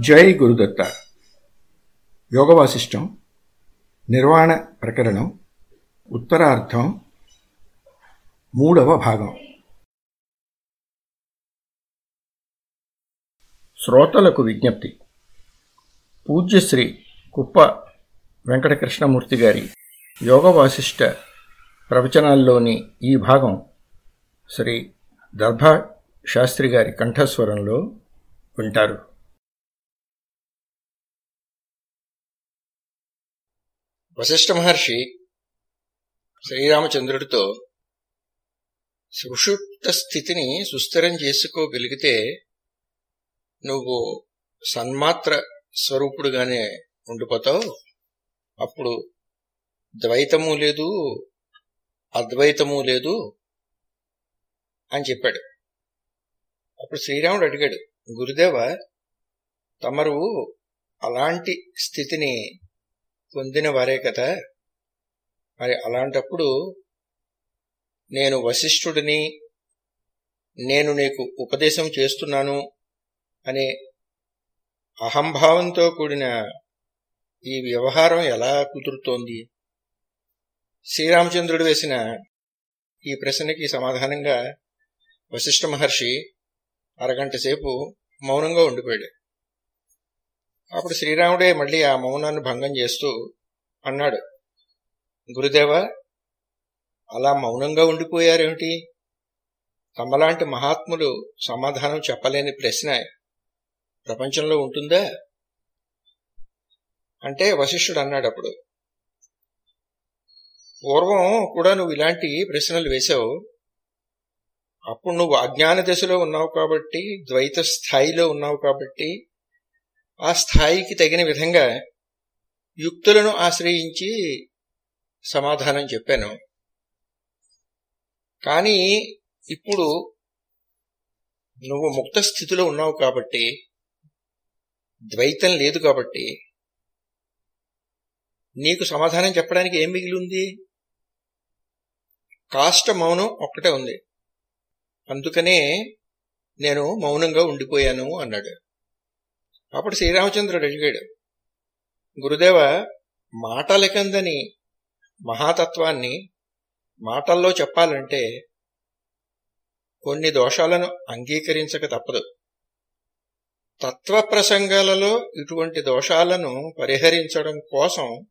జై గురుదత్త. యోగవాసిష్టం నిర్వాణ ప్రకరణం ఉత్తరార్థం మూడవ భాగం. శ్రోతలకు విజ్ఞప్తి. పూజ్యశ్రీ కుప్ప వెంకటకృష్ణమూర్తి గారి యోగవాసిష్ట ప్రవచనాల్లోని ఈ భాగం శ్రీ దర్భా శాస్త్రి గారి కంఠస్వరంలో వింటారు. వశిష్ఠ మహర్షి శ్రీరామచంద్రుడితో సుషుప్త స్థితిని సుస్థిరం చేసుకోగలిగితే నువ్వు సన్మాత్ర స్వరూపుడుగానే ఉండిపోతావు. అప్పుడు ద్వైతము లేదు అద్వైతము లేదు అని చెప్పాడు. అప్పుడు శ్రీరాముడు అడిగాడు గురుదేవ తమరు అలాంటి స్థితిని పొందిన వారే కదా. మరి అలాంటప్పుడు నేను వశిష్ఠుడిని నేను నీకు ఉపదేశం చేస్తున్నాను అనే అహంభావంతో కూడిన ఈ వ్యవహారం ఎలా కుదురుతోంది? శ్రీరామచంద్రుడు వేసిన ఈ ప్రశ్నకి సమాధానంగా వశిష్ఠ మహర్షి అరగంట సేపు మౌనంగా ఉండిపోయాడు. అప్పుడు శ్రీరాముడే మళ్ళీ ఆ మౌనాన్ని భంగం చేస్తూ అన్నాడు గురుదేవ అలా మౌనంగా ఉండిపోయారేమిటి? తమలాంటి మహాత్ములు సమాధానం చెప్పలేని ప్రశ్న ప్రపంచంలో ఉంటుందా? అంటే వశిష్ఠుడు అన్నాడు అప్పుడు పూర్వం కూడా నువ్వు ఇలాంటి ప్రశ్నలు వేశావు. అప్పుడు నువ్వు అజ్ఞాన దశలో ఉన్నావు కాబట్టి ద్వైత స్థాయిలో ఉన్నావు కాబట్టి ఆ స్థాయికి తగిన విధంగా యుక్తులను ఆశ్రయించి సమాధానం చెప్పాను. కానీ ఇప్పుడు నువ్వు ముక్త స్థితిలో ఉన్నావు కాబట్టి ద్వైతం లేదు కాబట్టి నీకు సమాధానం చెప్పడానికి ఏం మిగిలి ఉంది కాష్ట మౌనం ఒక్కటే ఉంది. అందుకనే నేను మౌనంగా ఉండిపోయాను అన్నాడు. అప్పుడు శ్రీరామచంద్రుడు అడిగాడు గురుదేవ మాటలకందని మహాతత్వాన్ని మాటల్లో చెప్పాలంటే కొన్ని దోషాలను అంగీకరించక తప్పదు. తత్వ ప్రసంగాలలో ఇటువంటి దోషాలను పరిహరించడం కోసం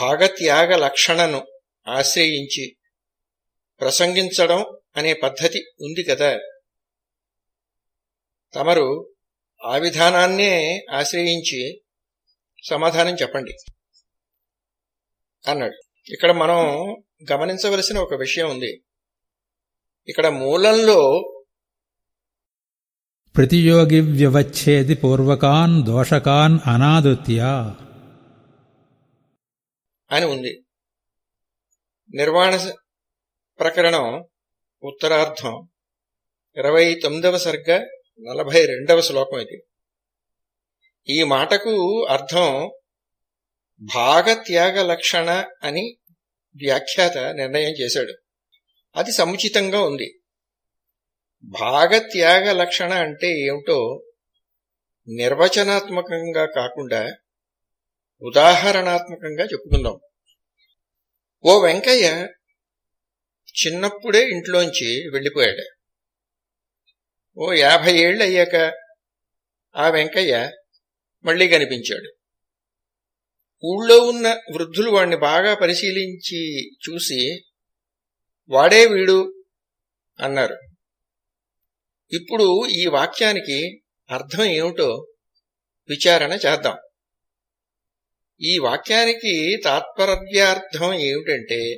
భాగత్యాగ లక్షణను ఆశ్రయించి ప్రసంగించడం అనే పద్ధతి ఉంది కదా. తమరు ఆ విధానాన్నే ఆశ్రయించి సమాధానం చెప్పండి. అన్నాడు. ఇక్కడ మనం గమనించవలసిన ఒక విషయం ఉంది. ఇక్కడ మూలంలో ప్రతియోగి వ్యవచ్ఛేది పూర్వకాన్ దోషకాన్ అనాదుత్య. అని ఉంది. నిర్వాణ ప్రకరణం ఉత్తరార్థం ఇరవై తొమ్మిదవ సర్గ నలభై రెండవ శ్లోకం ఇది. ఈ మాటకు అర్థం భాగత్యాగ లక్షణ అని వ్యాఖ్యాత నిర్ణయం చేశాడు. అది సముచితంగా ఉంది. భాగత్యాగ లక్షణ అంటే ఏమిటో నిర్వచనాత్మకంగా కాకుండా ఉదాహరణాత్మకంగా చెప్పుకుందాం. ఓ వెంకయ్య చిన్నప్పుడే ఇంట్లోంచి వెళ్ళిపోయాడు. ఓ యాభై ఏళ్ళు అయ్యాక ఆ వెంకయ్య మళ్ళీ కనిపించాడు. ఊళ్ళో ఉన్న వృద్ధులు వాణ్ణి బాగా పరిశీలించి చూసి వాడే వీడు అన్నారు. ఇప్పుడు ఈ వాక్యానికి అర్థం ఏమిటో విచారణ చేద్దాం. ఈ వాక్యానికి తాత్పర్యార్థం ఏమిటంటే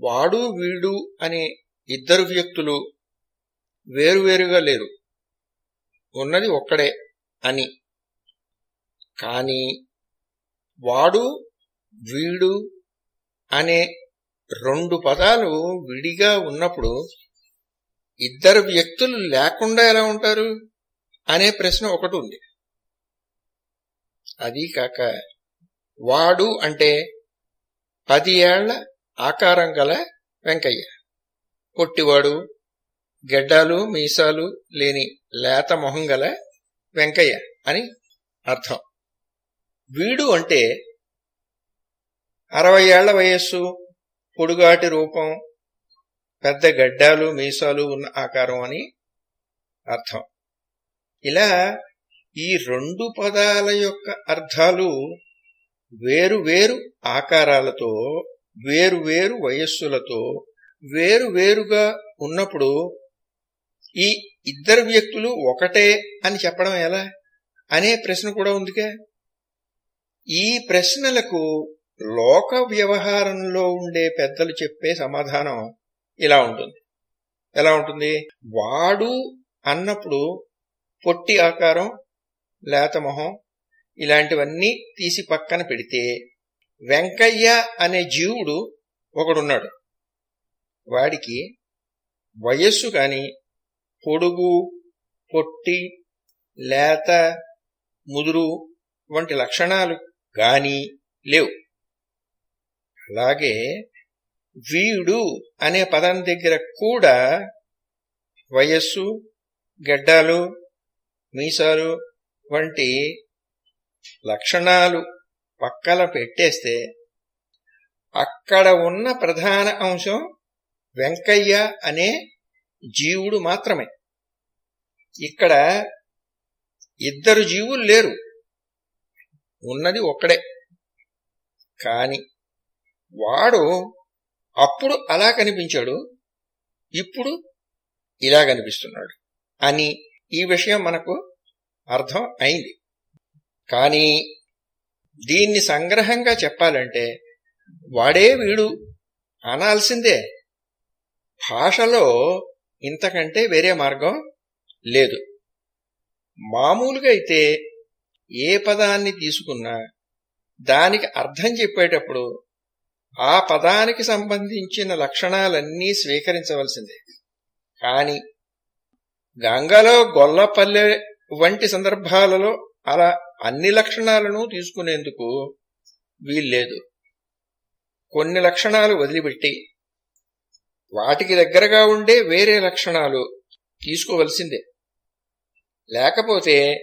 వాడు వీడు అనే ఇద్దరు వ్యక్తులు వేరువేరుగా లేరు ఉన్నది ఒక్కడే అని. కాని వాడు వీడు అనే రెండు పదాలు విడిగా ఉన్నప్పుడు ఇద్దరు వ్యక్తులు లేకుండా ఎలా ఉంటారు అనే ప్రశ్న ఒకటి ఉంది. అది కాక వాడు అంటే పది ఏళ్ళ ఆకారం గల వెంకయ్య. పొట్టివాడు గెడ్డాలు మీసాలు లేని లేత మొహం గల వెంకయ్య అని అర్థం. వీడు అంటే అరవై ఏళ్ళ వయస్సు పొడుగాటి రూపం పెద్ద గడ్డాలు మీసాలు ఉన్న ఆకారం అని అర్థం. ఇలా ఈ రెండు పదాల యొక్క అర్థాలు వేరు వేరు ఆకారాలతో వేరు వేరు వయస్సులతో వేరు వేరుగా ఉన్నప్పుడు ఈ ఇద్దరు వ్యక్తులు ఒకటే అని చెప్పడం ఎలా? అనే ప్రశ్న కూడా ఉందిగా. ఈ ప్రశ్నలకు లోక వ్యవహారంలో ఉండే పెద్దలు చెప్పే సమాధానం ఇలా ఉంటుంది. ఎలా ఉంటుంది? వాడు అన్నప్పుడు పొట్టి ఆకారం లేత మొహం ఇలాంటివన్నీ తీసి పక్కన పెడితే వెంకయ్య అనే జీవుడు ఒకడున్నాడు. వాడికి వయస్సు కానీ పొడుగు పొట్టి లేత ముదురు వంటి లక్షణాలు గాని లేవు. అలాగే వీడు అనే పదం దగ్గర కూడా వయస్సు గడ్డాలు మీసాలు వంటి లక్షణాలు పక్కల పెట్టేస్తే అక్కడ ఉన్న ప్రధాన అంశం వెంకయ్య అనే జీవుడు మాత్రమే. ఇక్కడ ఇద్దరు జీవులు లేరు. ఉన్నది ఒక్కడే. కాని వాడు అప్పుడు అలా కనిపించాడు ఇప్పుడు ఇలా కనిపిస్తున్నాడు అని ఈ విషయం మనకు అర్థం అయింది. కానీ దీన్ని సంగ్రహంగా చెప్పాలంటే వాడే వీడు అనాల్సిందే. భాషలో ఇంతకంటే వేరే మార్గం లేదు. మామూలుగా అయితే ఏ పదాన్ని తీసుకున్నా దానికి అర్థం చెప్పేటప్పుడు ఆ పదానికి సంబంధించిన లక్షణాలన్నీ స్వీకరించవలసిందే. కాని గంగలో గొల్లపల్లె వంటి సందర్భాలలో అలా అన్ని లక్షణాలను తీసుకునేందుకు వీల్లేదు. కొన్ని లక్షణాలు వదిలిపెట్టి వాటికి దగ్గరగా ఉండే వేరే లక్షణాలు తీసుకోవలసిందే. లేకపోతే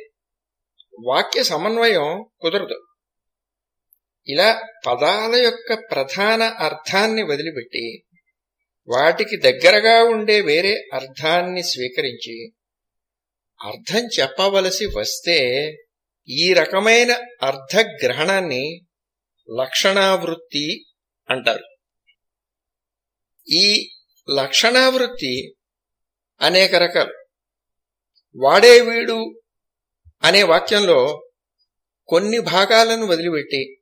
వాక్య సమన్వయం కుదరదు. ఇలా పదాల యొక్క ప్రధాన అర్థాన్ని వదిలిపెట్టి వాటికి దగ్గరగా ఉండే వేరే అర్థాన్ని స్వీకరించి అర్థం చెప్పవలసి వస్తే ఈ రకమైన అర్థగ్రహణాన్ని లక్షణావృత్తి అంటారు. ఈ లక్షణావృత్తి అనేక రకాలు. వాడే వీడు అనే వాక్యంలో కొన్ని భాగాలను వదిలిపెట్టి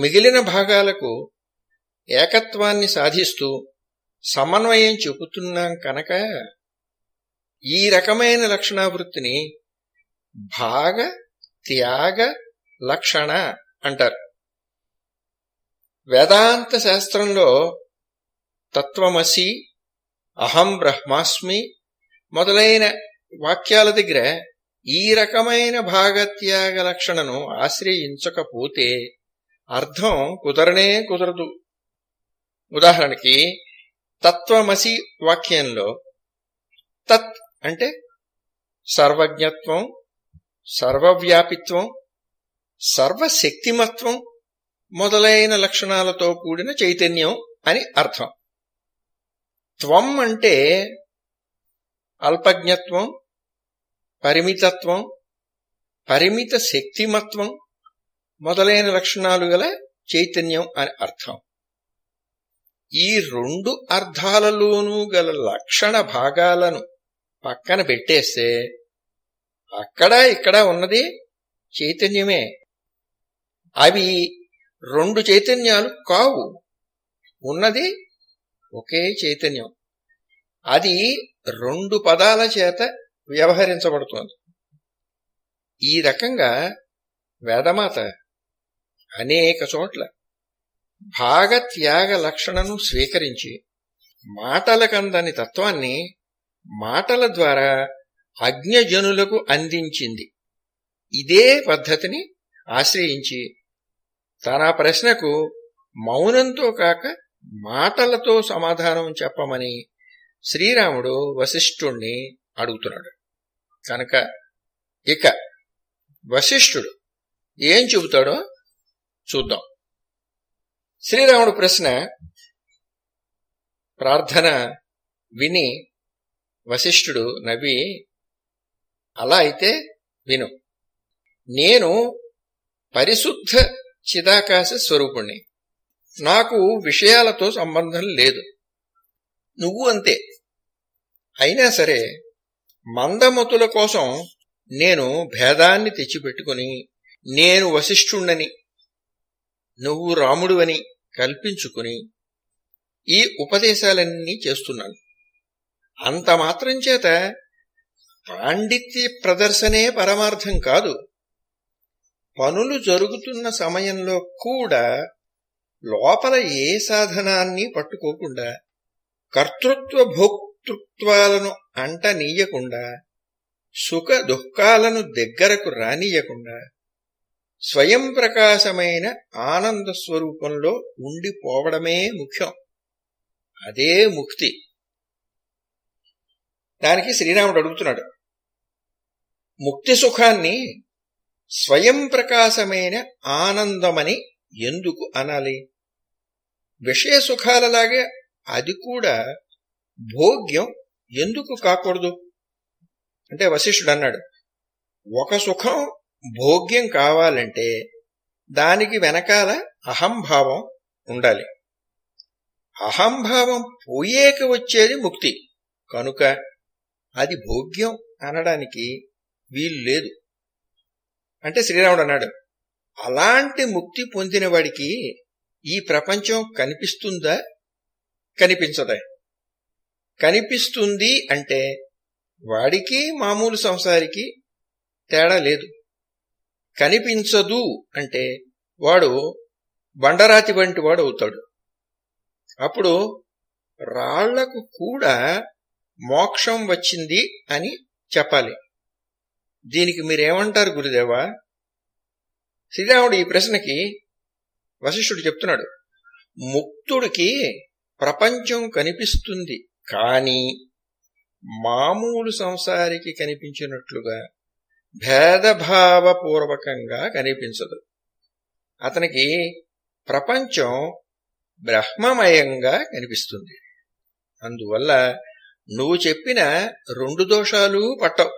మిగిలిన భాగాలకు ఏకత్వాన్ని సాధిస్తూ సమన్వయం చెబుతున్నాం కనుక ఈ రకమైన లక్షణావృత్తిని భాగ త్యాగ లక్షణ అంటారు. వేదాంత శాస్త్రంలో తత్వమసి అహం బ్రహ్మాస్మి మొదలైన వాక్యాల దగ్గర ఈ రకమైన భాగత్యాగ లక్షణను ఆశ్రయించకపోతే అర్థం కుదరనే కుదరదు. ఉదాహరణకి తత్వమసి వాక్యంలో తత్ అంటే సర్వజ్ఞత్వం సర్వవ్యాపిత్వం సర్వశక్తిమత్వం మొదలైన లక్షణాలతో కూడిన చైతన్యం అని అర్థం. త్వం అంటే అల్పజ్ఞత్వం పరిమితత్వం పరిమిత శక్తిమత్వం మొదలైన లక్షణాలు గల చైతన్యం అని అర్థం. ఈ రెండు అర్థాలలోనూ గల లక్షణ భాగాలను పక్కన పెట్టేస్తే అక్కడ ఇక్కడ ఉన్నది చైతన్యమే. అవి రెండు చైతన్యాలు కావు. ఉన్నది ఒకే చైతన్యం. అది రెండు పదాల చేత వ్యవహరించబడుతోంది. ఈ రకంగా వేదమాత అనేక చోట్ల భాగత్యాగ లక్షణను స్వీకరించి మాటలకందని తత్వాన్ని మాటల ద్వారా అజ్ఞజనులకు అందించింది. ఇదే పద్ధతిని ఆశ్రయించి తన ప్రశ్నకు మౌనంతో కాక మాటలతో సమాధానం చెప్పమని శ్రీరాముడు వశిష్ఠుణ్ణి అడుగుతున్నాడు. కనుక ఇక వశిష్ఠుడు ఏం చెబుతాడో చూద్దాం. శ్రీరాముడు ప్రశ్న ప్రార్థన విని వశిష్ఠుడు నవ్వి అలా అయితే విను. నేను పరిశుద్ధ చిదాకాశ స్వరూపుణ్ణి. నాకు విషయాలతో సంబంధం లేదు. నువ్వు అంతే. అయినా సరే మందమతుల కోసం నేను భేదాన్ని తెచ్చిపెట్టుకుని నేను వశిష్ఠుణ్ణని నువ్వు రాముడువని కల్పించుకుని ఈ ఉపదేశాలన్నీ చేస్తున్నాను. అంత మాత్రం చేత పాండిత్య ప్రదర్శనే పరమార్థం కాదు. పనులు జరుగుతున్న సమయంలో కూడా లోపల ఏ సాధనాన్ని పట్టుకోకుండా కర్తృత్వ భోక్తృత్వాలను అంటనీయకుండా సుఖ దుఃఖాలను దగ్గరకు రానియకుండా స్వయం ప్రకాశమైన ఆనంద స్వరూపంలో ఉండిపోవడమే ముఖ్యం. అదే ముక్తి. దానికి శ్రీరాముడు అడుగుతున్నాడు ముక్తి సుఖాన్ని స్వయం ప్రకాశమైన ఆనందమని ఎందుకు అనాలి? విషయ సుఖాలలాగే అది కూడా భోగ్యం ఎందుకు కాకూడదు? అంటే వశిష్ఠుడు అన్నాడు ఒక సుఖం భోగ్యం కావాలంటే దానికి వెనకాల అహంభావం ఉండాలి. అహంభావం పోయేక వచ్చేది ముక్తి. కనుక అది భోగ్యం అనడానికి వీలు లేదు. అంటే శ్రీరాముడు అన్నాడు అలాంటి ముక్తి పొందిన వాడికి ఈ ప్రపంచం కనిపిస్తుందా? కనిపించదా. కనిపిస్తుంది అంటే వాడికి మామూలు సంసారికి తేడా లేదు. కనిపించదు అంటే వాడు బండరాతి వంటి వాడు అవుతాడు. అప్పుడు రాళ్ళకు కూడా మోక్షం వచ్చింది అని చెప్పాలి. దీనికి మీరేమంటారు గురుదేవా? శ్రీరాముడు ఈ ప్రశ్నకి వశిష్ఠుడు చెప్తున్నాడు ముక్తుడికి ప్రపంచం కనిపిస్తుంది కానీ మామూలు సంసారికి కనిపించినట్లుగా భేదభావపూర్వకంగా కనిపించదు. అతనికి ప్రపంచం బ్రహ్మమయంగా కనిపిస్తుంది. అందువల్ల నువ్వు చెప్పిన రెండు దోషాలు పట్టవు.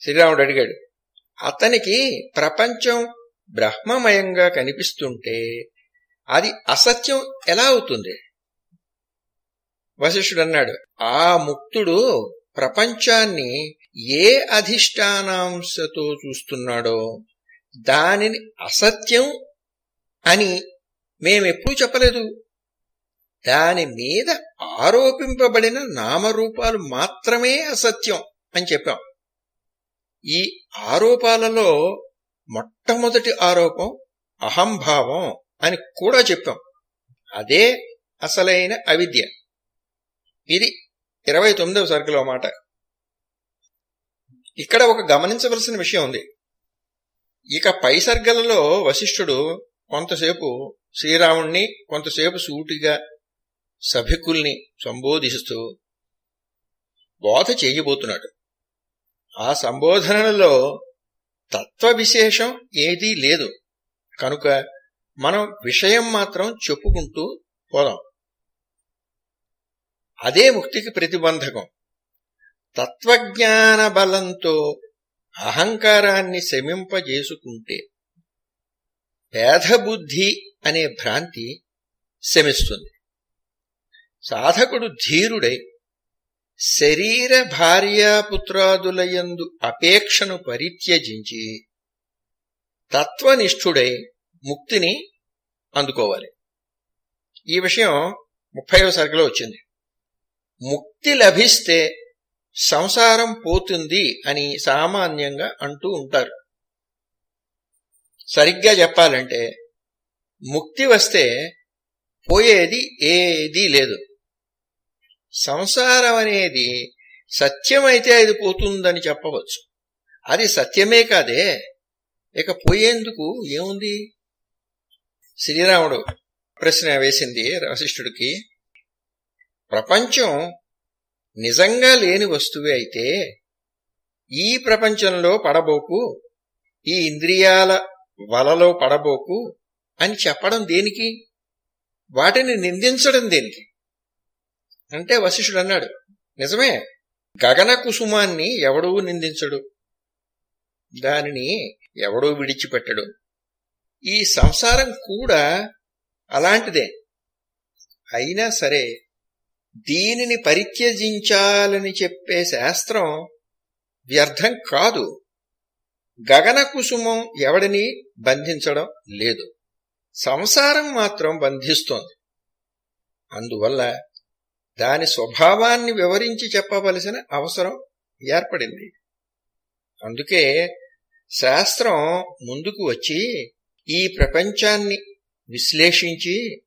శ్రీరాముడు అడిగాడు అతనికి ప్రపంచం బ్రహ్మమయంగా కనిపిస్తుంటే అది అసత్యం ఎలా అవుతుంది? వశిష్ఠుడు అన్నాడు ఆ ముక్తుడు ప్రపంచాన్ని ఏ అధిష్టానాంశతో చూస్తున్నాడో దానిని అసత్యం అని మేమెప్పుడూ చెప్పలేదు. దాని మీద ఆరోపింపబడిన నామరూపాలు మాత్రమే అసత్యం అని చెప్పాం. ఈ ఆరోపాలలో మొట్టమొదటి ఆరోపం అహంభావం అని కూడా చెప్పాం. అదే అసలైన అవిద్య. ఇది ఇరవై తొమ్మిదవ సరుకులో మాట ఇక్కడ ఒక గమనించవలసిన విషయం ఉంది. ఇక పై సర్గలలో వశిష్ఠుడు కొంతసేపు శ్రీరాముణ్ణి కొంతసేపు సూటిగా సభికుల్ని సంబోధిస్తూ బోధ చేయబోతున్నాడు. ఆ సంబోధనలో తత్వ విశేషం ఏదీ లేదు. కనుక మనం విషయం మాత్రం చెప్పుకుంటూ పోదాం. అదే ముక్తికి ప్రతిబంధకం. తత్వజ్ఞాన బలంతో అహంకారాన్ని శమింపజేసుకుంటే పేదబుద్ధి అనే భ్రాంతి శమిస్తుంది. సాధకుడు ధీరుడై శరీర భార్యాపుత్రాదులయందు అపేక్షను పరిత్యజించి తత్వనిష్ఠుడై ముక్తిని అందుకోవాలి. ఈ విషయం ముప్పైవ సరుకులో వచ్చింది. ముక్తి లభిస్తే సంసారం పోతుంది అని సామాన్యంగా అంటూ ఉంటారు. సరిగ్గా చెప్పాలంటే ముక్తి వస్తే పోయేది ఏదీ లేదు. సంసారం అనేది సత్యమైతే అది పోతుందని చెప్పవచ్చు. అది సత్యమే కాదే ఇక పోయేందుకు ఏముంది? శ్రీరాముడు ప్రశ్న వేసింది వశిష్ఠుడికి ప్రపంచం నిజంగా లేని వస్తువే అయితే ఈ ప్రపంచంలో పడబోకు ఈ ఇంద్రియాల వలలో పడబోకు అని చెప్పడం దేనికి? వాటిని నిందించడం దేనికి? అంటే వశిష్ఠుడు అన్నాడు నిజమే. గగన కుసుమాన్ని ఎవడూ నిందించడు. దానిని ఎవడూ విడిచిపెట్టడు. ఈ సంసారం కూడా అలాంటిదే. అయినా సరే దీనిని పరిత్యజించాలని చెప్పే శాస్త్రం వ్యర్థం కాదు. గగన కుసుమం ఎవడిని బంధించడం లేదు. సంసారం మాత్రం బంధిస్తోంది. అందువల్ల దాని స్వభావాన్ని వివరించి చెప్పవలసిన అవసరం ఏర్పడింది. అందుకే శాస్త్రం ముందుకు వచ్చి ఈ ప్రపంచాన్ని విశ్లేషించి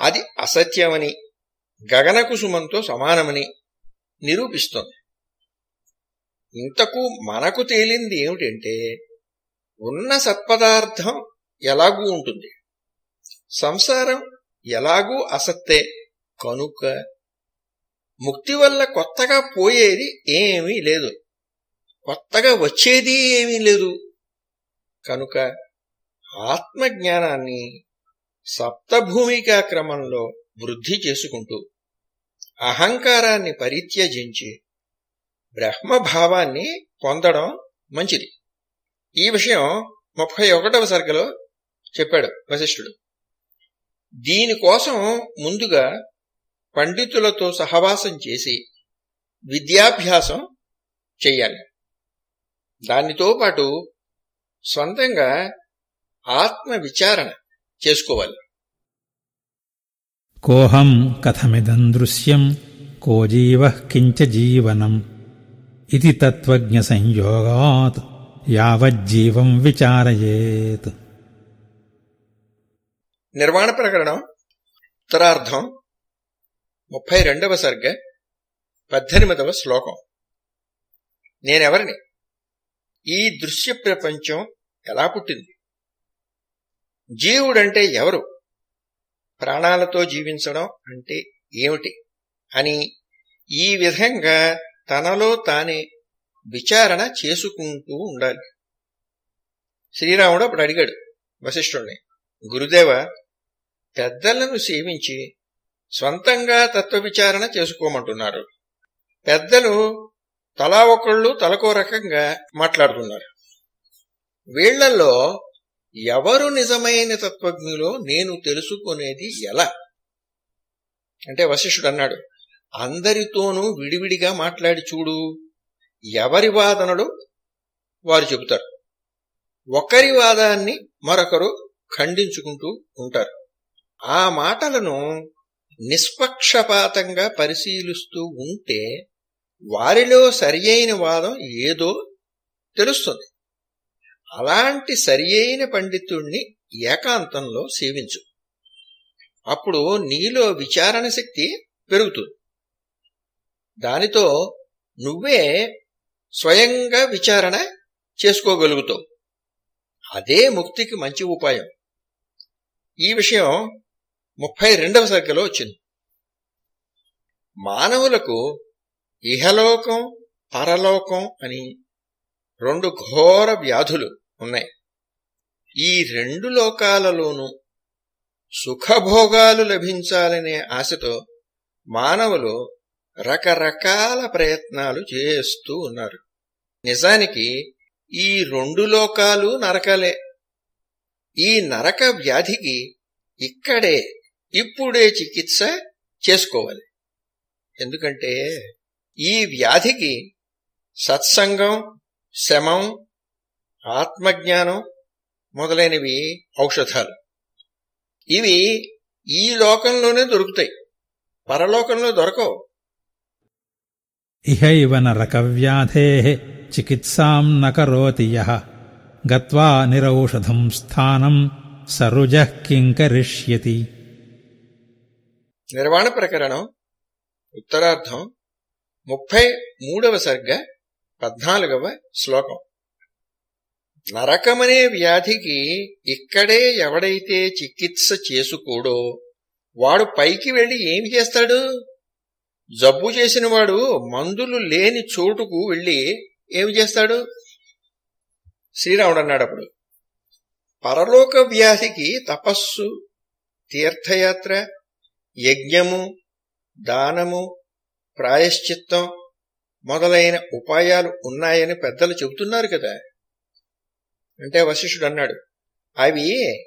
అది అసత్యమని గగన కుసుమంతో సమానమని నిరూపిస్తుంది. ఇంతకు మనకు తేలింది ఏమిటంటే ఉన్న సత్పదార్థం ఎలాగూ ఉంటుంది. సంసారం ఎలాగూ అసత్తే కనుక ముక్తి వల్ల కొత్తగా పోయేది ఏమీ లేదు. కొత్తగా వచ్చేది ఏమీ లేదు. కనుక ఆత్మజ్ఞానాన్ని సప్తభూమికా క్రమంలో వృద్ధి చేసుకుంటూ అహంకారాన్ని పరిత్యజించి బ్రహ్మభావాన్ని పొందడం మంచిది. ఈ విషయం ముప్పై ఒకటవ సరుకులో చెప్పాడు వశిష్ఠుడు. దీనికోసం ముందుగా పండితులతో సహవాసం చేసి విద్యాభ్యాసం చెయ్యాలి. దానితో పాటు సొంతంగా ఆత్మ విచారణ చేసుకోవాలి. కోహం కథమిదం దృశ్యం కో జీవ కించ జీవనం. ఇది తత్వజ్ఞ సంయోగాత్ యావజ్జీవం విచారయేత్. నిర్మాణ ప్రకరణం ఉత్తరార్ధం ముప్పై రెండవ సర్గ పద్దెనిమిదవ శ్లోకం. నేనెవరిని? ఈ దృశ్య ప్రపంచం ఎలా పుట్టింది? జీవుడంటే ఎవరు? ప్రాణాలతో జీవించడం అంటే ఏమిటి? అని ఈ విధంగా తనలో తానే విచారణ చేసుకుంటూ ఉండాలి. శ్రీరాముడు అప్పుడు అడిగాడు వశిష్ఠుణ్ణి గురుదేవ పెద్దలను సేవించి స్వంతంగా తత్వ విచారణ చేసుకోమంటున్నారు. పెద్దలు తలా ఒకళ్ళు తలకో రకంగా మాట్లాడుతున్నారు. వీళ్ళలో ఎవరు నిజమైన తత్వజ్ఞులో నేను తెలుసుకునేది ఎలా? అంటే వశిష్ఠుడు అన్నాడు అందరితోనూ విడివిడిగా మాట్లాడి చూడు. ఎవరి వాదనలు? వారు చెబుతారు. ఒకరి వాదాన్ని మరొకరు ఖండించుకుంటూ ఉంటారు. ఆ మాటలను నిష్పక్షపాతంగా పరిశీలిస్తూ ఉంటే వారిలో సరియైన వాదం ఏదో తెలుస్తుంది. అలాంటి సరియైన పండితుణ్ణి ఏకాంతంలో సేవించు. అప్పుడు నీలో విచారణ శక్తి పెరుగుతుంది. దానితో నువ్వే స్వయంగా విచారణ చేసుకోగలుగుతావు. అదే ముక్తికి మంచి ఉపాయం. ఈ విషయం ముప్పై రెండవ సర్గలో వచ్చింది. మానవులకు ఇహలోకం పరలోకం అని రెండు ఘోర వ్యాధులు ఉన్నాయి. ఈ రెండు లోకాలలోనూ సుఖభోగాలు లభించాలనే ఆశతో మానవులు రకరకాల ప్రయత్నాలు చేస్తూ ఉన్నారు. నిజానికి ఈ రెండు లోకాలు నరకలే. ఈ నరక వ్యాధికి ఇక్కడే ఇప్పుడే చికిత్స చేసుకోవాలి. ఎందుకంటే ఈ వ్యాధికి సత్సంగం శమం ఆత్మజ్ఞానం మొదలైనవి ఔషధాలు. ఇవి ఈ లోకంలోనే దొరుకుతాయి. పరలోకంలో దొరకవు. ఇహైవ నరకవ్యాధే చికిత్సాం నకరోతి యహ యః. గత్వా నిరౌషధం స్థానం సరుజః కింకరిష్యతి. నిర్వాణ ప్రకరణం ఉత్తరార్థం ముప్పై మూడవ సర్గ పద్నాలుగవ శ్లోకం. నరకమనే వ్యాధికి ఇక్కడే ఎవడైతే చికిత్స చేసుకోడో వాడు పైకి వెళ్ళి ఏమి చేస్తాడు? జబ్బు చేసినవాడు మందులు లేని చోటుకు వెళ్ళి ఏమి చేస్తాడు? శ్రీరాముడు అన్నాడు అప్పుడు పరలోక వ్యాధికి తపస్సు తీర్థయాత్ర యజ్ఞము దానము ప్రాయశ్చిత్తం మొదలైన ఉపాయాలు ఉన్నాయని పెద్దలు చెబుతున్నారు కదా. అంటే వశిష్ఠుడు అన్నాడు అవి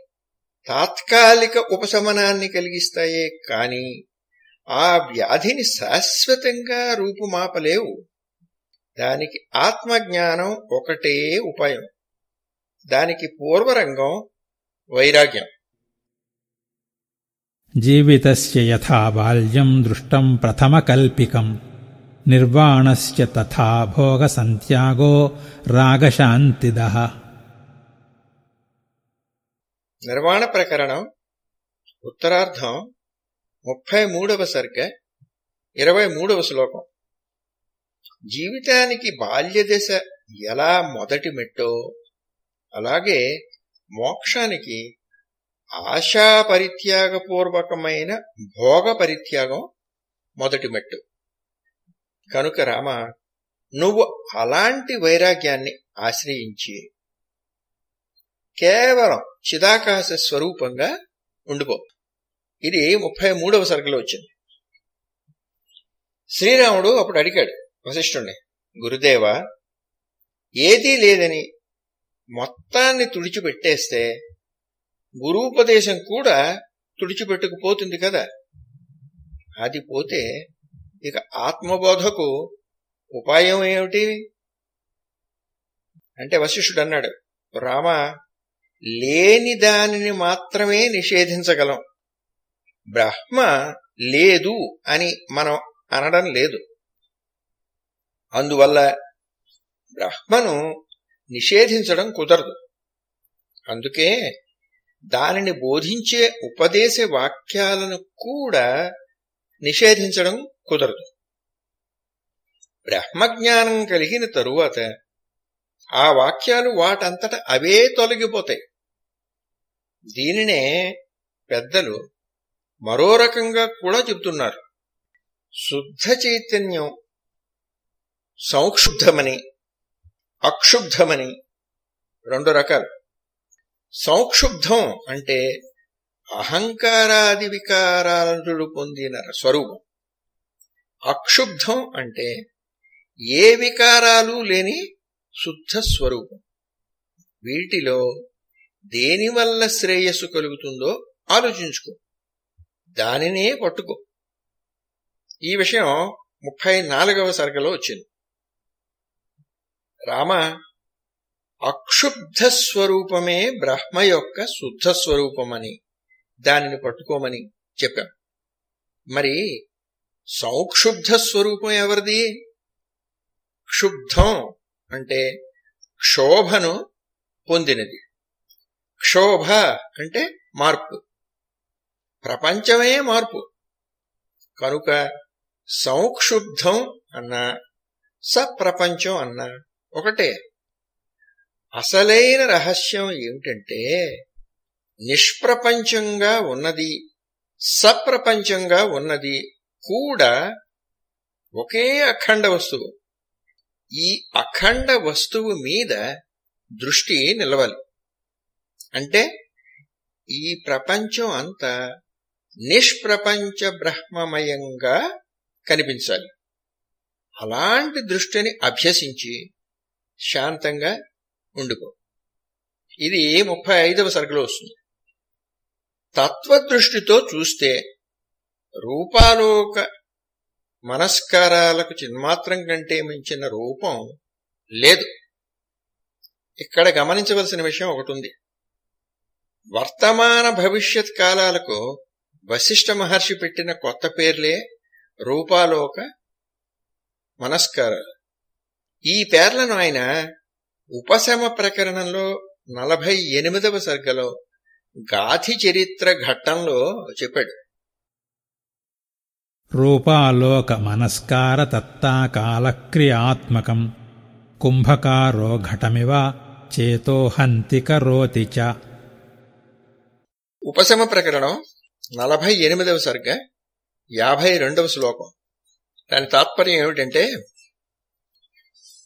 తాత్కాలిక ఉపశమనాన్ని కలిగిస్తాయే కాని ఆ వ్యాధిని శాశ్వతంగా రూపుమాపలేవు. దానికి ఆత్మజ్ఞానం ఒకటే ఉపాయం. దానికి పూర్వరంగం వైరాగ్యం. జీవితస్య యథా బాల్యం దృష్టం ప్రథమకల్పికం. నిర్వాణస్య తథా భోగసంత్యాగో రాగశాంతిద. నిర్వాణ ప్రకరణం ఉత్తరార్ధం ముప్పై మూడవ సర్గ ఇరవై మూడవ శ్లోకం. జీవితానికి బాల్యదశ ఎలా మొదటి మెట్టో అలాగే మోక్షానికి ఆశా పరిత్యాగపూర్వకమైన భోగ పరిత్యాగం మొదటి మెట్టు. కనుక రామ నువ్వు అలాంటి వైరాగ్యాన్ని ఆశ్రయించి కేవలం చిదాకాశ స్వరూపంగా ఉండిపో. ఇది ముప్పై మూడవ సరుకులో వచ్చింది. శ్రీరాముడు అప్పుడు అడిగాడు వశిష్ఠుణ్ణి గురుదేవ ఏదీ లేదని మొత్తాన్ని తుడిచిపెట్టేస్తే గురూపదేశం కూడా తుడిచిపెట్టుకుపోతుంది కదా. అది పోతే ఇక ఆత్మబోధకు ఉపాయం ఏమిటి? అంటే వశిష్ఠుడు అన్నాడు రామ లేని దానిని మాత్రమే నిషేధించగలం. బ్రహ్మ లేదు అని మనం అనడం లేదు. అందువల్ల బ్రహ్మను నిషేధించడం కుదరదు. అందుకే దానిని బోధించే ఉపదేశ వాక్యాలను కూడా నిషేధించడం కుదరదు. బ్రహ్మజ్ఞానం కలిగిన తరువాత ఆ వాక్యాలు వాటంతట అవే తొలగిపోతాయి. దీనినే పెద్దలు మరో రకంగా కూడా చెబుతున్నారు. శుద్ధ చైతన్యం సంక్షుబ్ధమని అక్షుబ్ధమని రెండు రకాలు. సంక్షుబ్ధం అంటే అహంకారాది వికారాలు పొందిన స్వరూపం. అక్షుబ్ధం అంటే ఏ వికారాలు లేని శుద్ధ స్వరూపం. వీటిలో దేనివల్ల శ్రేయస్సు కలుగుతుందో ఆలోచించుకో. దానినే పట్టుకో. ఈ విషయం ముప్పై నాలుగవ సరుకలో వచ్చింది. రామ అక్షుబ్ధ స్వరూపమే బ్రహ్మ యొక్క శుద్ధ స్వరూపమని దానిని పట్టుకోమని చెప్పాం. మరి సంక్షుబ్ధ స్వరూపం ఎవరిది? క్షుబ్ధం అంటే క్షోభను పొందినది. క్షోభ అంటే మార్పు. ప్రపంచమే మార్పు. కనుక సంక్షుబ్ధం అన్నా సప్రపంచం అన్నా ఒకటే. అసలైన రహస్యం ఏమిటంటే నిష్ప్రపంచంగా ఉన్నది సప్రపంచంగా ఉన్నది కూడా ఒకే అఖండ వస్తువు. ఈ అఖండ వస్తువు మీద దృష్టి నిలవాలి. అంటే ఈ ప్రపంచం అంతా నిష్ప్రపంచ బ్రహ్మమయంగా కనిపించాలి. అలాంటి దృష్టిని అభ్యసించి శాంతంగా ఉండుకో. ఇది ముప్పై ఐదవ సరుకులో వస్తుంది. తత్వదృష్టితో చూస్తే రూపాలోక మనస్కారాలకు చిన్మాత్రం కంటే మించిన రూపం లేదు. ఇక్కడ గమనించవలసిన విషయం ఒకటి ఉంది వర్తమాన భవిష్యత్ కాలాలకు వశిష్ఠ మహర్షి పెట్టిన కొత్త పేర్లే రూపాలోక మనస్కారాలు. ఈ పేర్లను ఆయన ఉపశమ ప్రకరణంలో నలభై ఎనిమిదవ సర్గలో గాథి చరిత్ర ఘట్టంలో చెప్పాడు. రూపాలోక మనస్కార తత్తాకాలక్రియాత్మకం కుంభకారో ఘటమివ చేతోహంతి కరోతి చ. ఉపశమ ప్రకరణం నలభై ఎనిమిదవ సర్గ యాభై రెండవ శ్లోకం. దాని తాత్పర్యం ఏమిటంటే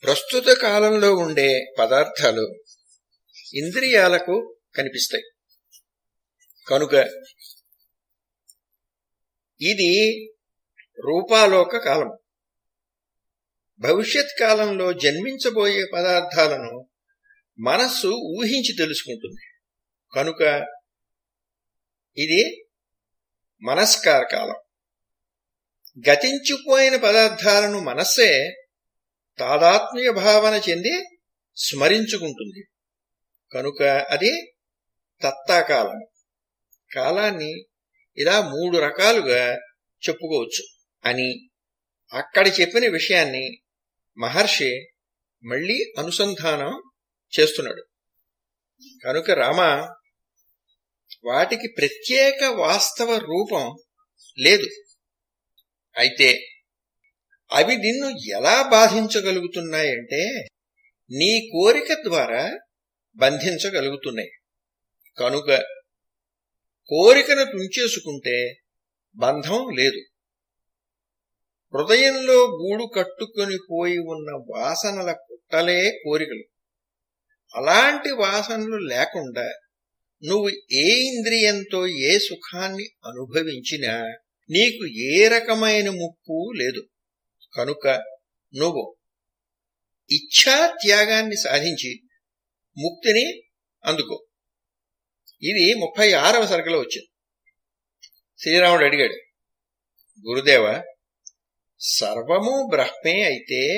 ప్రస్తుత కాలంలో ఉండే పదార్థాలు ఇంద్రియాలకు కనిపిస్తాయి. కనుక ఇది రూపాలోక కాలం. భవిష్యత్ కాలంలో జన్మించబోయే పదార్థాలను మనస్సు ఊహించి తెలుసుకుంటుంది. కనుక ఇది మనస్కార కాలం. గతించిపోయిన పదార్థాలను మనస్సే తాదాత్మ్య భావన చెంది స్మరించుకుంటుంది. కనుక అది తత్తాకాలం కాలాన్ని ఇలా మూడు రకాలుగా చెప్పుకోవచ్చు. అని అక్కడ చెప్పిన విషయాన్ని మహర్షి మళ్ళీ అనుసంధానం చేస్తున్నాడు. కనుక రామ వాటికి ప్రత్యేక వాస్తవ రూపం లేదు. అయితే అవి నిన్ను ఎలా బాధించగలుగుతున్నాయంటే నీ కోరిక ద్వారా బంధించగలుగుతున్నాయి. కనుక కోరికను తుంచేసుకుంటే బంధం లేదు. హృదయంలో గూడు కట్టుకొని పోయి ఉన్న వాసనల కుట్టలే కోరికలు. అలాంటి వాసనలు లేకుండా నువ్వు ఏ ఇంద్రియంతో ఏ సుఖాన్ని అనుభవించినా నీకు ఏ రకమైన ముప్పు లేదు. కనుక నువ్వు ఇచ్ఛా త్యాగాన్ని సాధించి ముక్తిని అందుకో. ఇది ముప్పై ఆరవ సరుకులో వచ్చింది. శ్రీరాముడు అడిగాడు గురుదేవ సర్వము బ్రహ్మే అయితే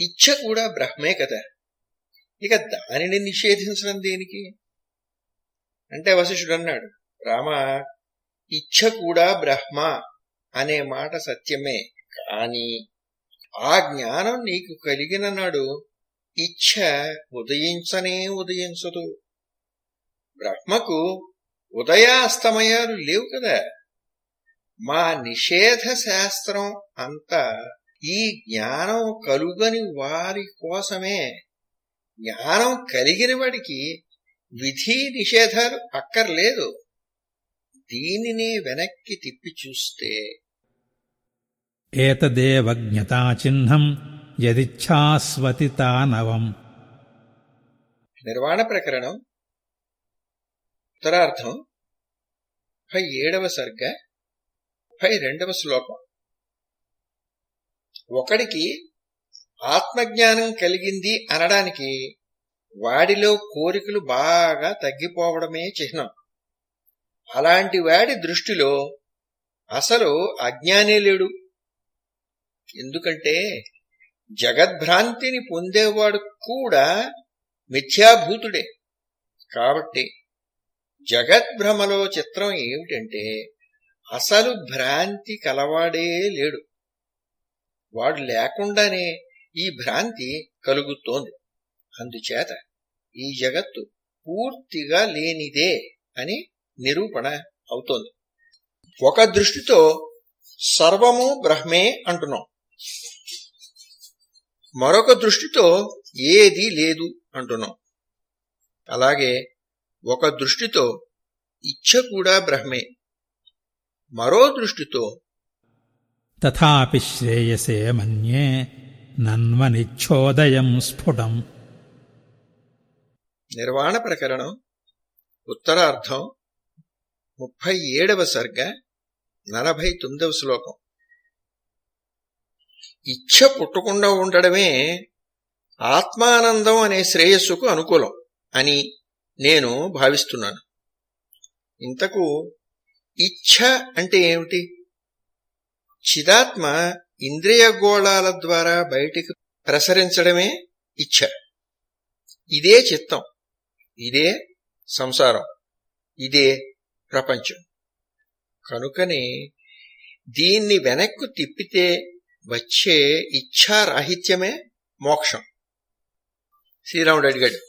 ఇచ్ఛ కూడా బ్రహ్మే కదా. ఇక దానిని నిషేధించడం దేనికి? అంటే వశిష్ఠుడు అన్నాడు రామ ఇచ్ఛ కూడా బ్రహ్మ అనే మాట సత్యమే. కానీ ఆ జ్ఞానం నీకు కలిగిన నాడు ఇచ్ఛ ఉదయించనే ఉదయించదు బ్రహ్మకు ఉదయాస్తమయాలు లేవు కదా. మా నిషేధ శాస్త్రం అంతా ఈ జ్ఞానం కలుగని వారి కోసమే. జ్ఞానం కలిగిన వాడికి విధి నిషేధాలు అక్కర్లేదు. దీనిని వెనక్కి తిప్పి చూస్తే ఏతదేవ జ్ఞతాచిహ్నం యదిచ్ఛాస్వతి తానవం నిర్వాణ ప్రకరణం ఉత్తరార్థం ముప్పై ఏడవ సర్గ ముప్పై రెండవ శ్లోకం ఒకడికి ఆత్మజ్ఞానం కలిగింది అనడానికి వాడిలో కోరికలు బాగా తగ్గిపోవడమే చిహ్నం. అలాంటి వాడి దృష్టిలో అసలు అజ్ఞానే లేడు. ఎందుకంటే జగద్భ్రాంతిని పొందేవాడు కూడా మిథ్యాభూతుడే. కాబట్టి జగద్భ్రమలో చిత్రం ఏమిటంటే అసలు భ్రాంతి కలవాడే లేడు. వాడు లేకుండానే ఈ భ్రాంతి కలుగుతోంది. అందుచేత ఈ జగత్తు పూర్తిగా లేనిదే అని నిరూపణ అవుతోంది. ఒక దృష్టితో సర్వము బ్రహ్మే అంటున్నాం. మరొక దృష్టితో ఏది లేదు అంటున్నాం. అలాగే ఒక దృష్టితో ఇచ్ఛ కూడా బ్రహ్మే. మరో దృష్టితో తథాపి శ్రేయసే మన్యే నన్వనిచ్చోదయం స్ఫుటం. నిర్వాణ ప్రకరణం ఉత్తరార్థం ముప్పై ఏడవ సర్గ నలభై తొమ్మిదవ శ్లోకం. ఇచ్ఛ పుట్టకుండా ఉండడమే ఆత్మానందం అనే శ్రేయస్సుకు అనుకూలం అని నేను భావిస్తున్నాను. ఇంతకు ఇచ్ఛ అంటే ఏమిటి? చిదాత్మ ఇంద్రియ గోళాల ద్వారా బయటికి ప్రసరించడమే ఇచ్ఛ ఇదే చిత్తం. ఇదే సంసారం. ఇదే ప్రపంచం. కనుకనే దీన్ని వెనక్కు తిప్పితే వచ్చే ఇచ్ఛారాహిత్యమే మోక్షం. శ్రీరాముడు అడిగాడు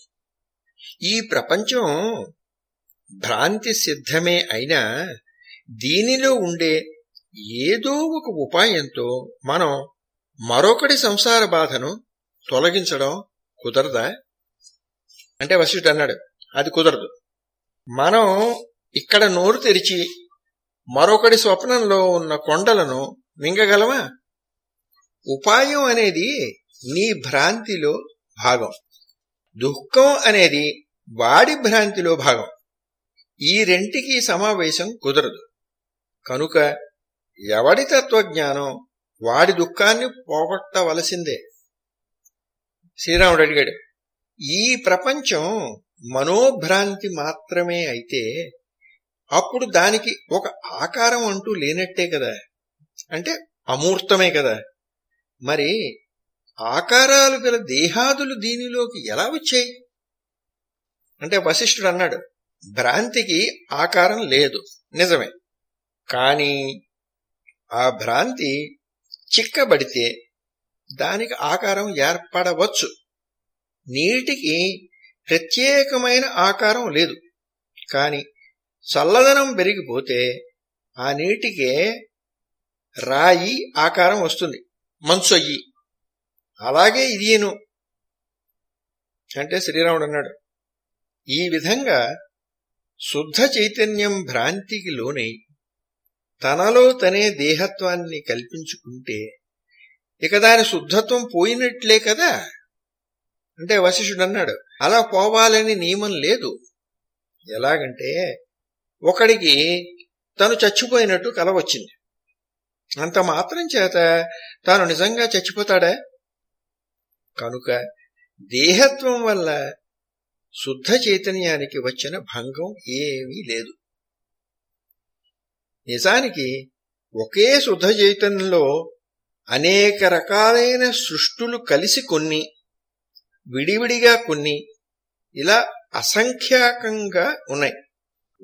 ఈ ప్రపంచం భ్రాంతి సిద్ధమే అయినా దీనిలో ఉండే ఏదో ఒక ఉపాయంతో మనం మరొకటి సంసార బాధను తొలగించడం కుదరదా? అంటే వశిష్ఠుడు అన్నాడు అది కుదరదు. మనం ఇక్కడ నోరు తెరిచి మరొకటి స్వప్నంలో ఉన్న కొండలను మింగగలమా? ఉపాయం అనేది నీ భ్రాంతిలో భాగం. దుఃఖం అనేది వాడి భ్రాంతిలో భాగం. ఈ రెంటికి సమావేశం కుదరదు. కనుక ఎవడి తత్వజ్ఞానం వాడి దుఃఖాన్ని పోగొట్టవలసిందే. శ్రీరాముడు అడిగాడు ఈ ప్రపంచం మనోభ్రాంతి మాత్రమే అయితే అప్పుడు దానికి ఒక ఆకారం అంటూ లేనట్టే కదా. అంటే అమూర్తమే కదా. మరి ఆకారాలు గల దేహాదులు దీనిలోకి ఎలా వచ్చాయి? అంటే వశిష్ఠుడు అన్నాడు భ్రాంతికి ఆకారం లేదు. నిజమే. కానీ ఆ భ్రాంతి చిక్కబడితే దానికి ఆకారం ఏర్పడవచ్చు. నీటికి ప్రత్యేకమైన ఆకారం లేదు. కాని చల్లదనం పెరిగిపోతే ఆ నీటికే రాయి ఆకారం వస్తుంది. మంచు అయ్యి. అలాగే ఇదియను. అంటే శ్రీరాముడు అన్నాడు ఈ విధంగా శుద్ధ చైతన్యం భ్రాంతికి లోనై తనలో తనే దేహత్వాన్ని కల్పించుకుంటే ఇక దాని శుద్ధత్వం పోయినట్లే కదా? అంటే వశిష్ఠుడు అన్నాడు అలా పోవాలని నియమం లేదు. ఎలాగంటే ఒకడికి తను చచ్చిపోయినట్టు కల వచ్చింది అంత మాత్రం చేత తాను నిజంగా చచ్చిపోతాడా? కనుక దేహత్వం వల్ల శుద్ధ చైతన్యానికి వచ్చిన భంగం ఏమీ లేదు. నిజానికి ఒకే శుద్ధ చైతన్యంలో అనేక రకాలైన సృష్టులు కలిసి కొన్ని విడివిడిగా కొన్ని ఇలా అసంఖ్యాకంగా ఉన్నాయి.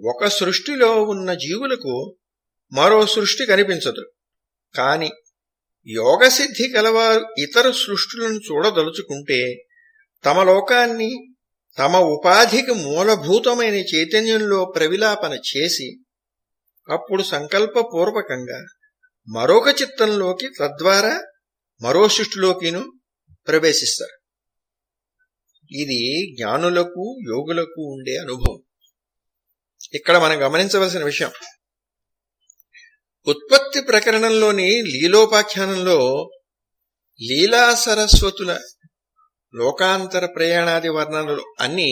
ఒక సృష్టిలో ఉన్న జీవులకు మరో సృష్టి కనిపించదు. కాని యోగసిద్ధి గలవారు ఇతర సృష్టులను చూడదలుచుకుంటే తమ లోకాన్ని తమ ఉపాధికి మూలభూతమైన చైతన్యంలో ప్రవిలాపన చేసి అప్పుడు సంకల్పపూర్వకంగా మరొక చిత్తంలోకి తద్వారా మరో సృష్టిలోకిను ప్రవేశిస్తారు. ఇది జ్ఞానులకు యోగులకు ఉండే అనుభవం. ఇక్కడ మనం గమనించవలసిన విషయం ఉత్పత్తి ప్రకరణంలోని లీలోపాఖ్యానంలో లీలా సరస్వతుల లోకాంతర ప్రయాణాది వర్ణనలు అన్నీ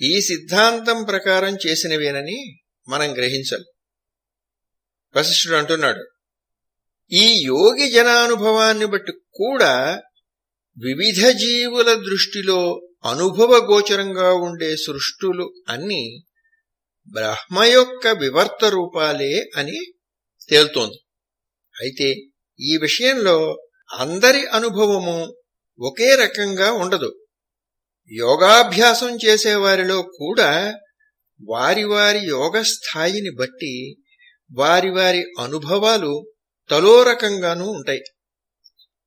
ఈ సిద్ధాంతం ప్రకారం చేసినవేనని మనం గ్రహించాలి వశిష్ఠుడు అంటున్నాడు ఈ యోగి జనానుభవాన్ని బట్టి కూడా వివిధ జీవుల దృష్టిలో అనుభవ గోచరంగా ఉండే సృష్టులు అన్నీ బ్రహ్మ యొక్క వివర్త రూపాలే అని తేలుతోంది. అయితే ఈ విషయంలో అందరి అనుభవము ఒకే రకంగా ఉండదు. యోగాభ్యాసం చేసేవారిలో కూడా వారి వారి యోగ స్థాయిని బట్టి వారి వారి అనుభవాలు తలో రకంగానూ ఉంటాయి.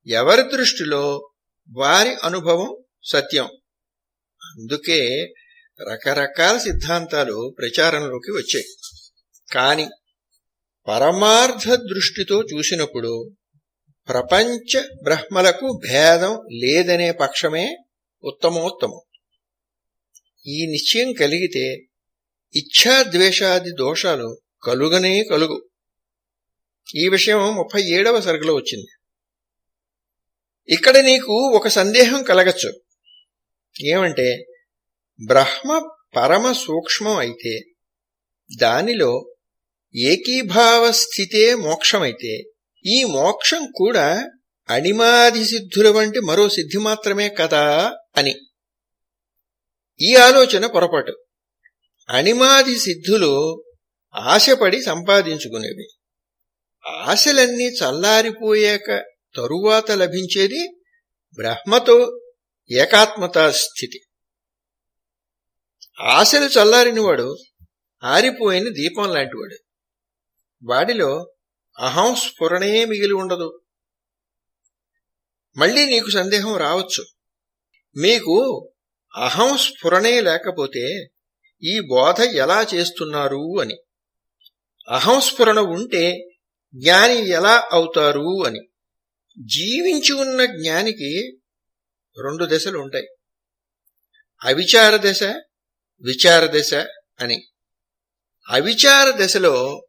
ఎవరి దృష్టిలో వారి అనుభవం సత్యం. అందుకే రకరకాల సిద్ధాంతాలు ప్రచారంలోకి వచ్చాయి. కాని పరమార్థ దృష్టితో చూసినప్పుడు ప్రపంచ బ్రహ్మలకు భేదం లేదనే పక్షమే ఉత్తమోత్తమం. ఈ నిశ్చయం కలిగితే ఇచ్ఛాద్వేషాది దోషాలు కలుగనే కలుగు. ఈ విషయం ముప్పై ఏడవ సరుకులో వచ్చింది. ఇక్కడ నీకు ఒక సందేహం కలగచ్చు. ఏమంటే బ్రహ్మ పరమ సూక్ష్మం అయితే దానిలో ఏకీభావ స్థితే మోక్షమైతే ఈ మోక్షం కూడా అణిమాది సిద్ధుల వంటి మరో సిద్ధి మాత్రమే కదా అని. ఈ ఆలోచన పొరపాటు. అణిమాది సిద్ధులు ఆశపడి సంపాదించుకునేవి. ఆశలన్నీ చల్లారిపోయాక తరువాత లభించేది బ్రహ్మతో ఏకాత్మతా స్థితి. ఆశలు చల్లారినవాడు ఆరిపోయిన దీపం లాంటివాడు. వాడిలో అహం స్ఫురణే మిగిలి ఉండదు. మళ్ళీ నీకు సందేహం రావచ్చు. మీకు అహం స్ఫురణే లేకపోతే ఈ బోధ ఎలా చేస్తున్నారు అని. అహంస్ఫురణ ఉంటే జ్ఞాని ఎలా అవుతారు అని. జీవించి ఉన్న జ్ఞానికి రెండు దశలు ఉంటాయి. అవిచార దశ విచార దశ అని. అవిచార దశలో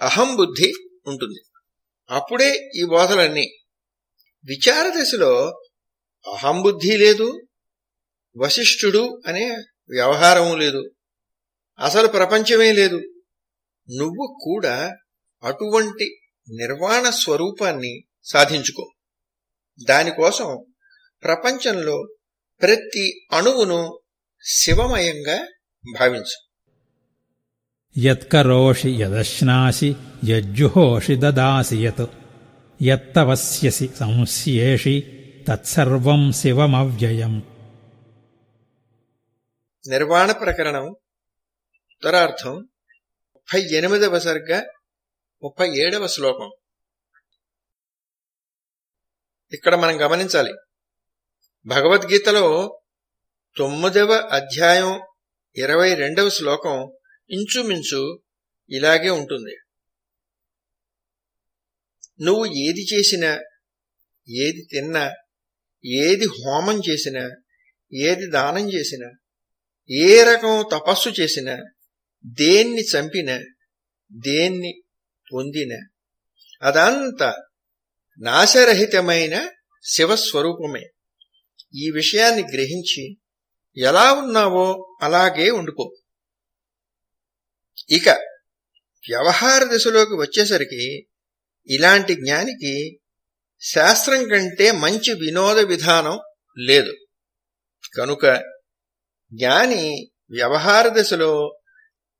అహం బుద్ధి ఉంటుంది. అప్పుడే ఈ బోధలన్నీ. విచార దశలో అహంబుద్ధి లేదు వశిష్ఠుడు అనే వ్యవహారం లేదు అసలు ప్రపంచమే లేదు. నువ్వు కూడా అటువంటి నిర్వాణ స్వరూపాన్ని సాధించుకో. దానికోసం ప్రపంచంలో ప్రతి అణువును శివమయంగా భావించు. యత్కరోషి యదశ్నాసి యజ్జుహోషి దదాసి యత్. యత్తవస్యసి సంస్యేషి తత్సర్వం శివమవ్యయం. నిర్వాణ ప్రకరణం ఉత్తరార్థం ముప్పై ఎనిమిదవ సర్గ ముప్పై ఏడవ శ్లోకం. ఇక్కడ మనం గమనించాలి. భగవద్గీతలో తొమ్మిదవ అధ్యాయం ఇరవై రెండవ శ్లోకం ఇంచుమించు ఇలాగే ఉంటుంది. నువ్వు ఏది చేసినా ఏది తిన్నా ఏది హోమం చేసినా ఏది దానం చేసినా ఏ రకం తపస్సు చేసినా దేన్ని చంపిన దేన్ని పొందిన అదంతా నాశరహితమైన శివస్వరూపమే. ఈ విషయాన్ని గ్రహించి ఎలా ఉన్నావో అలాగే ఉండిపో. ఇక వ్యవహార దశలోకి వచ్చేసరికి ఇలాంటి జ్ఞానికి శాస్త్రం కంటే మంచి వినోద విధానం లేదు. కనుక జ్ఞాని వ్యవహార దశలో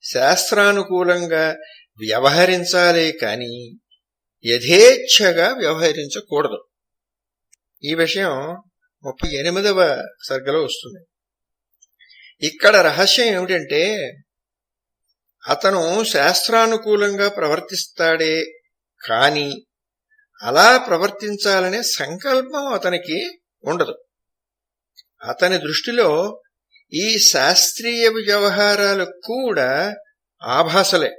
శాస్త్రానుకూలంగా వ్యవహరించాలే కాని యథేచ్ఛగా వ్యవహరించకూడదు. ఈ విషయం ముప్పై ఎనిమిదవ సర్గలో వస్తుంది. ఇక్కడ రహస్యం ఏమిటంటే అతను శాస్త్రానుకూలంగా ప్రవర్తిస్తాడే కాని అలా ప్రవర్తించాలనే సంకల్పం అతనికి ఉండదు. అతని దృష్టిలో ఈ శాస్త్రీయ వ్యవహారాలు కూడా ఆభాసలే.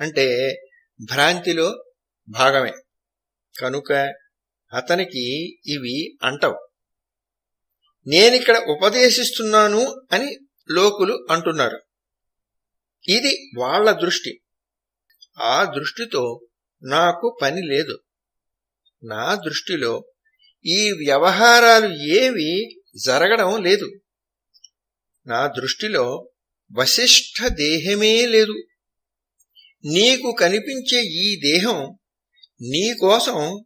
అంటే భ్రాంతిలో భాగమే. కనుక అతనికి ఇవి అంటవు. నేనిక్కడ ఉపదేశిస్తున్నాను అని లోకులు అంటున్నారు. ఇది వాళ్ళ దృష్టి. ఆ దృష్టితో నాకు పని లేదు. నా దృష్టిలో ఈ వ్యవహారాలు ఏవి జరగడం లేదు. నా దృష్టిలో వశిష్ఠ దేహమే లేదు. నీకు కనిపించే ఈ దేహం నీకోసం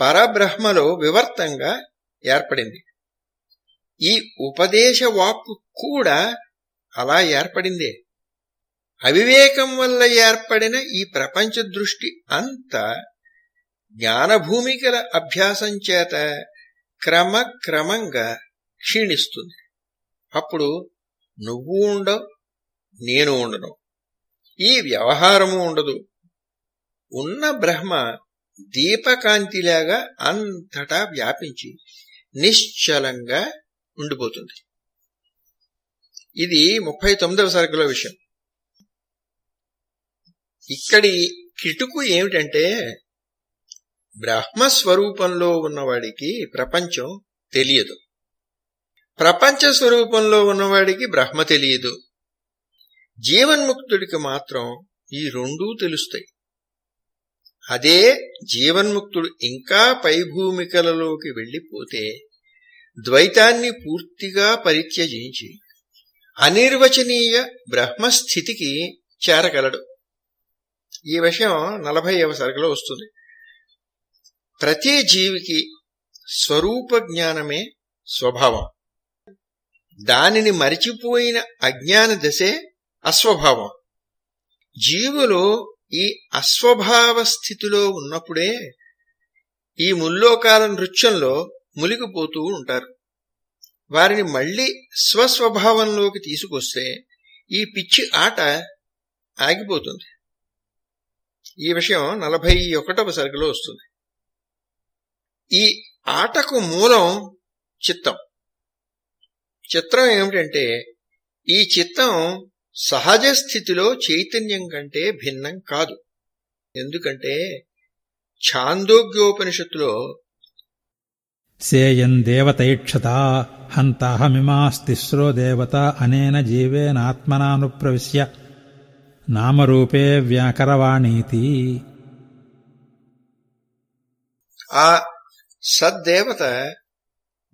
పరబ్రహ్మలో వివర్తంగా ఏర్పడింది. ఈ ఉపదేశ వాక్కు కూడా అలా ఏర్పడిందే. అవివేకం వల్ల ఏర్పడిన ఈ ప్రపంచ దృష్టి అంతా జ్ఞానభూమికల అభ్యాసం చేత క్రమక్రమంగా క్షీణిస్తుంది. అప్పుడు నువ్వు ఉండవు నేను ఉండను. ఈ వ్యవహారము ఉండదు. ఉన్న బ్రహ్మ దీపకాంతిలాగా అంతటా వ్యాపించి నిశ్చలంగా ఉండిపోతుంది. ఇది ముప్పై తొమ్మిదవ సరుకుల విషయం. ఇక్కడి కిటుకు ఏమిటంటే బ్రహ్మస్వరూపంలో ఉన్నవాడికి ప్రపంచం తెలియదు. ప్రపంచ స్వరూపంలో ఉన్నవాడికి బ్రహ్మ తెలియదు. జీవన్ముక్తుడికి మాత్రం ఈ రెండూ తెలుస్తాయి. అదే జీవన్ముక్తుడు ఇంకా పైభూమికలలోకి వెళ్ళిపోతే ద్వైతాన్ని పూర్తిగా పరిత్యజించి అనిర్వచనీయ బ్రహ్మస్థితికి చేరగలడు. ఈ విషయం నలభైవ సరుకులో వస్తుంది. ప్రతి జీవికి స్వరూప జ్ఞానమే స్వభావం. దానిని మరిచిపోయిన అజ్ఞాన దశే అస్వభావం. జీవులు ఈ అస్వభావ స్థితిలో ఉన్నప్పుడే ఈ ముల్లోకాల నృత్యంలో మునిగిపోతూ ఉంటారు. వారిని మళ్ళీ స్వస్వభావంలోకి తీసుకొస్తే ఈ పిచ్చి ఆట ఆగిపోతుంది. ఈ విషయం నలభై ఒకటవ సరుకులో వస్తుంది. ఈ ఆటకు మూలం చిత్తం. చిత్రం ఏమిటంటే ఈ చిత్తం సహజ స్థితిలో చైతన్యం కంటే భిన్నం కాదు. ఎందుకంటే ఛాందోగ్యోపనిషత్తులో సేయం దేవతైక్షత హంతాహమిమాస్తిస్రో దేవత అనేన జీవేనాత్మనానుప్రవిశ్య నామరూపే వ్యాకరవాణీతి. ఆ సద్దేవత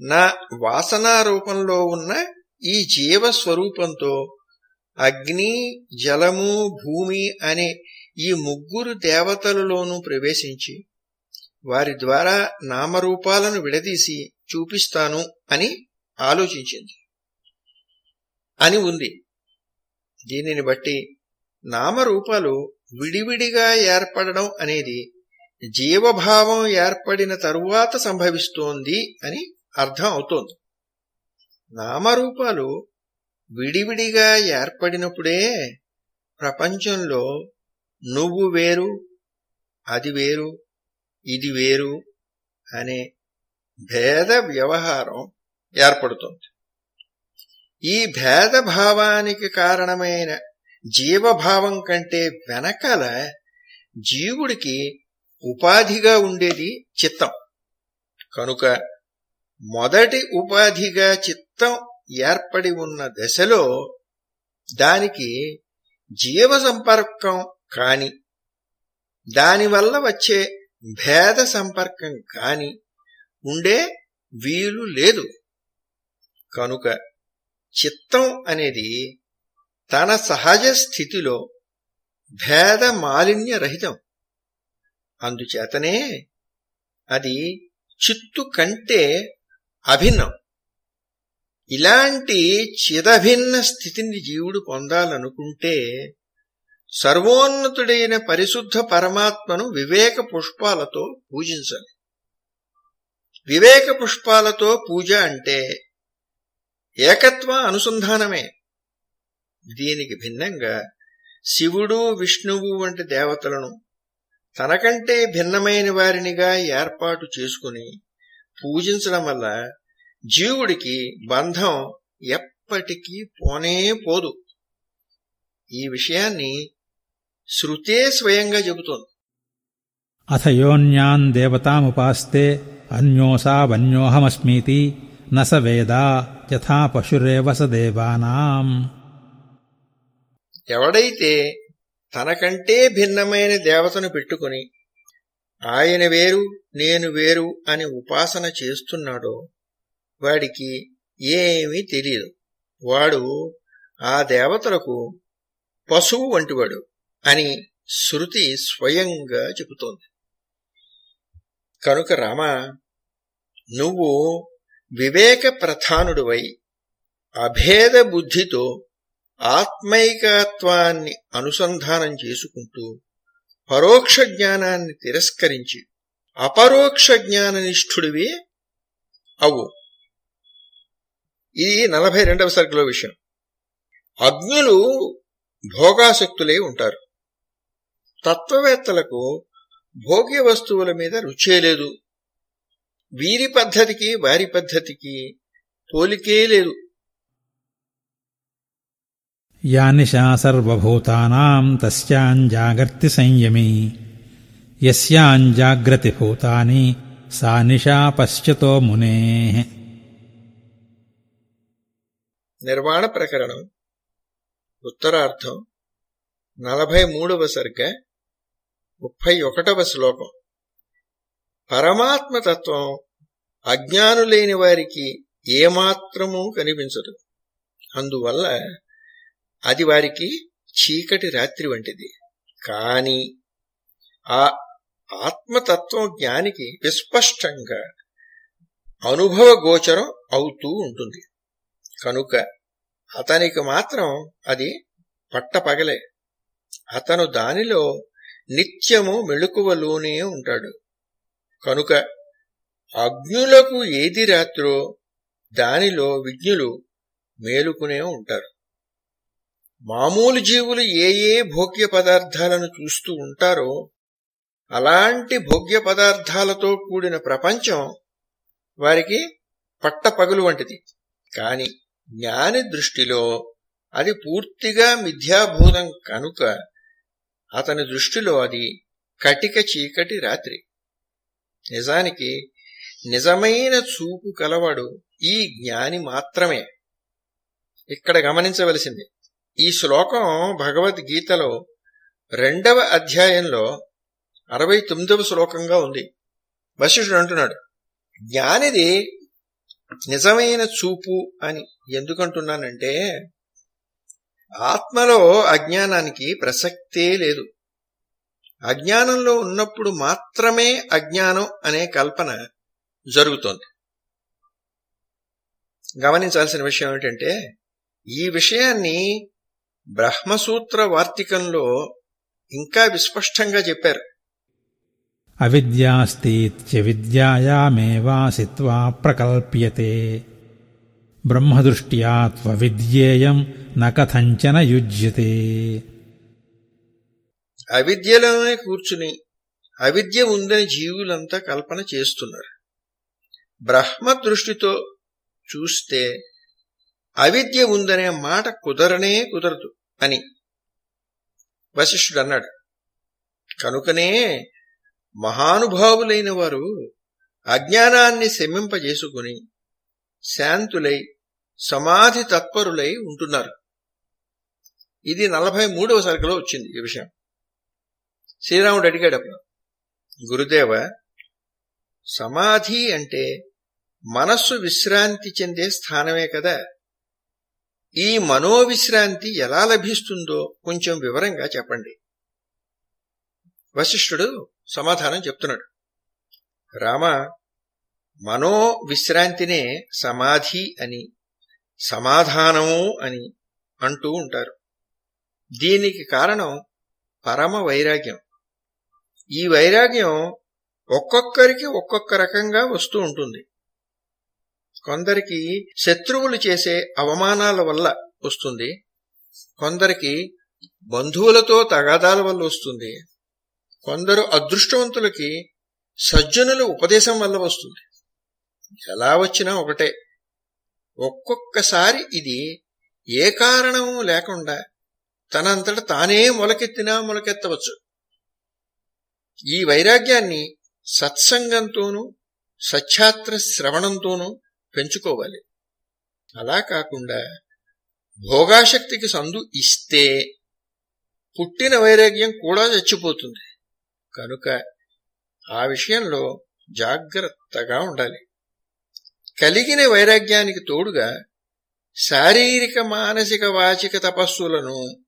నా వాసనా రూపంలో ఉన్న ఈ జీవ స్వరూపంతో అగ్ని జలము భూమి అనే ఈ ముగ్గురు దేవతలలోనూ ప్రవేశించి వారి ద్వారా నామరూపాలను విడదీసి చూపిస్తాను అని ఆలోచించింది. అని ఉంది. దీనిని బట్టి నామరూపాలు విడివిడిగా ఏర్పడడం అనేది జీవభావం ఏర్పడిన తరువాత సంభవిస్తోంది అని అర్థం అవుతోంది. నామరూపాలు విడివిడిగా ఏర్పడినప్పుడే ప్రపంచంలో నువ్వు వేరు అది వేరు ఇది వేరు అనే భేద వ్యవహారం ఏర్పడుతుంది. ఈ భేదభావానికి కారణమైన జీవభావం కంటే వెనకాల జీవుడికి ఉపాధిగా ఉండేది చిత్తం. కనుక మొదటి ఉపాధిగా చిత్తం ఏర్పడి ఉన్న దశలో దానికి జీవ సంపర్కం కాని దానివల్ల వచ్చే భేద సంపర్కం కాని ఉండే వీలు లేదు. కనుక చిత్తం అనేది తన సహజ స్థితిలో భేద మాలిన్య రహితం. అందుచేతనే అది చిత్తు కంటే అభిన్నం. ఇలాంటి చిదభిన్న స్థితిని జీవుడు పొందాలనుకుంటే సర్వోన్నతుడైన పరిశుద్ధ పరమాత్మను వివేక పుష్పాలతో పూజించాలి వివేక పుష్పాలతో పూజ అంటే ఏకత్వ అనుసంధానమే. దీనికి భిన్నంగా శివుడు విష్ణువు వంటి దేవతలను తనకంటే భిన్నమైన వారినిగా ఏర్పాటు చేసుకుని పూజించడం వల్ల జీవుడికి బంధం ఎప్పటికీ పోనే పోదు. ఈ విషయాన్ని శృతే స్వయంగా చెబుతోంది. అథయోన్యాన్ దేవతాముపాస్తే అన్యోసావన్యోహమస్మీతి న వేదా యథా పశురేవ స దేవానాం. ఎవడైతే తనకంటే భిన్నమైన దేవతను పెట్టుకుని ఆయన వేరు నేను వేరు అని ఉపాసన చేస్తున్నాడో వాడికి ఏమీ తెలియదు. వాడు ఆ దేవతలకు పశువు వంటివాడు అని శృతి స్వయంగా చెబుతోంది. కనుక రామ నువ్వు వివేక ప్రధానుడివై అభేద బుద్ధితో ఆత్మైకత్వాన్ని అనుసంధానం చేసుకుంటూ పరోక్ష జ్ఞానాన్ని తిరస్కరించి అపరోక్ష జ్ఞాననిష్ఠుడివి అవు. ఇది నలభై రెండవ సర్గలో విషయం. అజ్ఞులు భోగాసక్తులే ఉంటారు. తత్వవేత్తలకు భోగ్య వస్తువుల మీద రుచే లేదు. వీరి పద్ధతికి వారి పద్ధతికి పోలికే లేదు. యా సర్వభూతానాం తస్యాం జాగర్తి సంయమీ. యస్యాం భూతాని సా నిషా పశ్చతో మునే. నిర్వాణ ప్రకరణం. ఉత్తరార్థం. నలభై మూడవ సర్గ ముప్పై ఒకటవ శ్లోకం. పరమాత్మతత్వం అజ్ఞానులేని వారికి ఏమాత్రమూ కనిపించదు. అందువల్ల అది వారికి చీకటి రాత్రి వంటిది. కాని ఆ ఆత్మతత్వం జ్ఞానికి విస్పష్టంగా అనుభవ గోచరం అవుతూ ఉంటుంది. కనుక అతనికి మాత్రం అది పట్టపగలే. అతను దానిలో నిత్యము మెళుకువలోనే ఉంటాడు. కనుక అజ్ఞులకు ఏది రాత్రో దానిలో విజ్ఞులు మేలుకునే ఉంటారు. మామూలు జీవులు ఏ ఏ భోగ్య పదార్థాలను చూస్తూ ఉంటారో అలాంటి భోగ్య పదార్థాలతో కూడిన ప్రపంచం వారికి పట్టపగలు వంటిది. కాని జ్ఞాని దృష్టిలో అది పూర్తిగా మిథ్యాభూతం కనుక అతని దృష్టిలో అది కటిక చీకటి రాత్రి. నిజానికి నిజమైన చూపు కలవాడు ఈ జ్ఞాని మాత్రమే. ఇక్కడ గమనించవలసింది ఈ శ్లోకం భగవద్గీతలో రెండవ అధ్యాయంలో అరవై తొమ్మిదవ శ్లోకంగా ఉంది. వశిష్ఠుడు అంటున్నాడు జ్ఞానిది నిజమైన చూపు అని ఎందుకంటున్నానంటే ఆత్మలో అజ్ఞానానికి ప్రసక్తే లేదు. అజ్ఞానంలో ఉన్నప్పుడు మాత్రమే అజ్ఞానం అనే కల్పన జరుగుతోంది. గమనించాల్సిన విషయం ఏమిటంటే ఈ విషయాన్ని బ్రహ్మసూత్ర వార్తికంలో ఇంకా విస్పష్టంగా చెప్పారు. అవిద్యాస్తీత్య విద్యాయామేవాసిత్వా ప్రకల్ప్యతే. బ్రహ్మదృష్ట్యా త్వవిద్యేయం నకథంచన యుజ్యతే. అవిద్యలోనే కూర్చుని అవిద్య ఉందని జీవులంతా కల్పన చేస్తున్నారు. బ్రహ్మ దృష్టితో చూస్తే అవిద్య ఉందనే మాట కుదరనే కుదరదు. అని వశిష్ఠుడు అన్నాడు. కనుకనే మహానుభావులైన వారు అజ్ఞానాన్ని శమింపజేసుకుని శాంతులై సమాధి తత్పరులై ఉంటున్నారు. ఇది నలభై మూడవ సరుకులో వచ్చింది ఈ విషయం. శ్రీరాముడు అడిగాడు అప్పుడు గురుదేవ సమాధి అంటే మనస్సు విశ్రాంతి చెందే స్థానమే కదా? ఈ మనోవిశ్రాంతి ఎలా లభిస్తుందో కొంచెం వివరంగా చెప్పండి. వశిష్ఠుడు సమాధానం చెప్తున్నాడు. రామ మనో విశ్రాంతినే సమాధి అని సమాధానము అని అంటూ ఉంటారు. దీనికి కారణం పరమ వైరాగ్యం. ఈ వైరాగ్యం ఒక్కొక్కరికి ఒక్కొక్క రకంగా వస్తూ ఉంటుంది. కొందరికి శత్రువులు చేసే అవమానాల వల్ల వస్తుంది. కొందరికి బంధువులతో తగాదాల వల్ల వస్తుంది. కొందరు అదృష్టవంతులకి సజ్జనుల ఉపదేశం వల్ల వస్తుంది. ఎలా వచ్చినా ఒకటే. ఒక్కొక్కసారి ఇది ఏ కారణము లేకుండా తనంతట తానే మొలకెత్తినా మొలకెత్తవచ్చు. ఈ వైరాగ్యాన్ని సత్సంగంతోనూ సచ్ఛాత్ర శ్రవణంతోనూ పెంచుకోవాలి. అలా కాకుండా భోగాశక్తికి సందు ఇస్తే పుట్టిన వైరాగ్యం కూడా చచ్చిపోతుంది. కనుక ఆ విషయంలో జాగ్రత్తగా ఉండాలి. కలిగిన వైరాగ్యానికి తోడుగా శారీరక మానసిక వాచిక తపస్సులను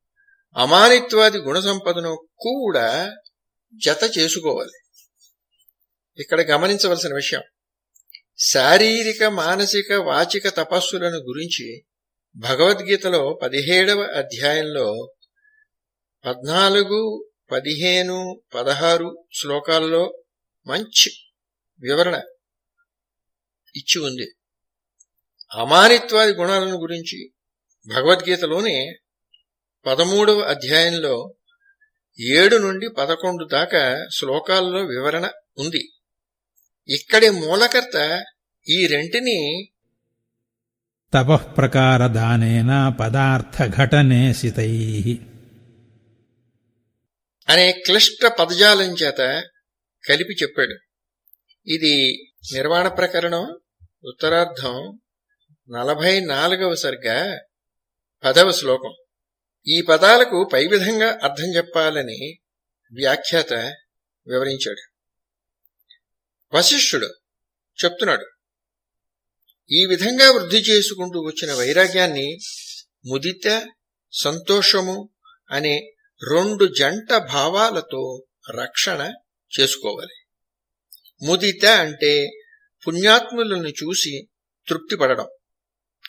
అమానిత్వాది గుణ సంపదను కూడా జత చేసుకోవాలి. ఇక్కడ గమనించవలసిన విషయం శారీరక మానసిక వాచిక తపస్సులను గురించి భగవద్గీతలో పదిహేడవ అధ్యాయంలో పద్నాలుగు పదిహేను పదహారు శ్లోకాల్లో మంచి వివరణ ఇచ్చి ఉంది. అమానిత్వాది గుణాలను గురించి భగవద్గీతలోనే పదమూడవ అధ్యాయంలో ఏడు నుండి పదకొండు దాకా శ్లోకాల్లో వివరణ ఉంది. ఇక్కడి మూలకర్త ఈ రెంటిని తపఃప్రకారదానేన పదార్థఘటనే సితై. అనే క్లిష్ట పదజాలం చేత కలిపి చెప్పాడు. ఇది నిర్వాణ ప్రకరణం ఉత్తరార్థం నలభై నాలుగవ సర్గ పదవ శ్లోకం. ఈ పదాలకు పై విధంగా అర్థం చెప్పాలని వ్యాఖ్యాత వివరించాడు. వశిష్ఠుడు చెప్తున్నాడు ఈ విధంగా వృద్ధి చేసుకుంటూ వచ్చిన వైరాగ్యాన్ని ముదిత సంతోషము అనే రెండు జంట భావాలతో రక్షణ చేసుకోవాలి. ముదిత అంటే పుణ్యాత్ములను చూసి తృప్తి పడడం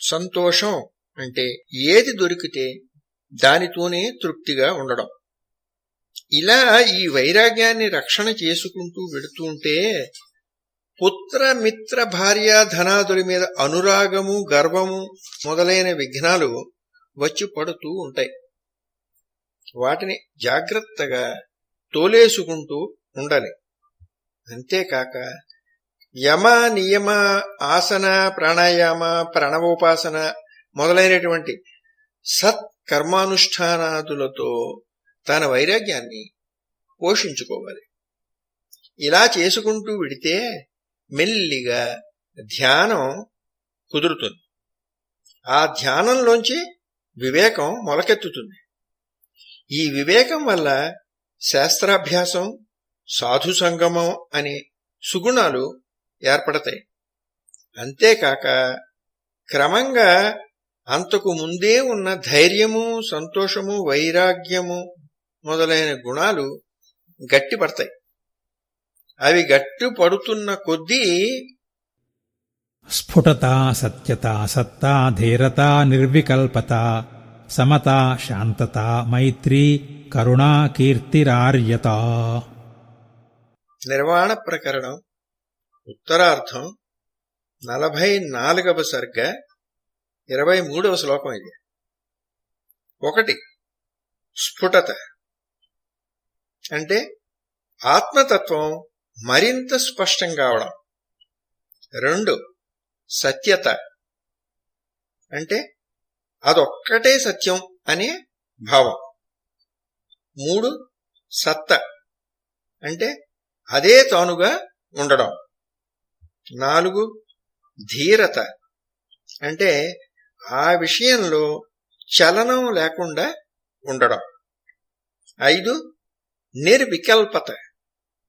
సంతోషం అంటే ఏది దొరికితే దానితోనే తృప్తిగా ఉండడం. ఇలా ఈ వైరాగ్యాన్ని రక్షణ చేసుకుంటూ వెడుతుంటే పుత్ర మిత్ర భార్య ధనాదుల మీద అనురాగము గర్వము మొదలైన విఘ్నాలు వచ్చి పడుతూ ఉంటాయి. వాటిని జాగ్రత్తగా తోలేసుకుంటూ ఉండాలి. అంతేకాక యమ నియమ ఆసన ప్రాణాయామ ప్రణవోపాసన మొదలైనటువంటి సత్ కర్మానుష్ఠానాదులతో తన వైరాగ్యాన్ని పోషించుకోవాలి. ఇలా చేసుకుంటూ విడితే మెల్లిగా ధ్యానం కుదురుతుంది. ఆ ధ్యానంలోంచి వివేకం మొలకెత్తుతుంది. ఈ వివేకం వల్ల శాస్త్రాభ్యాసం సాధు సంగమం అనే సుగుణాలు ఏర్పడతాయి. అంతేకాక క్రమంగా అంతకు ముందే ఉన్న ధైర్యము సంతోషము వైరాగ్యము మొదలైన గుణాలు గట్టిపడతాయి. అవి గట్టి పడుతున్న కొద్దీ స్ఫుటత సత్యత సత్తా ధీరత నిర్వికల్పత సమత శాంతత మైత్రీ కరుణా కీర్తిరార్యత. నిర్వాణ ప్రకరణం ఉత్తరార్థం నలభై నాలుగవ సర్గ ఇరవై మూడవ శ్లోకం ఇది. ఒకటి స్ఫుటత. అంటే ఆత్మతత్వం మరింత స్పష్టం కావడం. రెండు సత్యత. అంటే అదొక్కటే సత్యం అనే భావం. మూడు సత్త. అంటే అదే తానుగా ఉండడం. నాలుగు ధీరత. అంటే ఆ విషయంలో చలనం లేకుండా ఉండడం. ఐదు నిర్వికల్పత.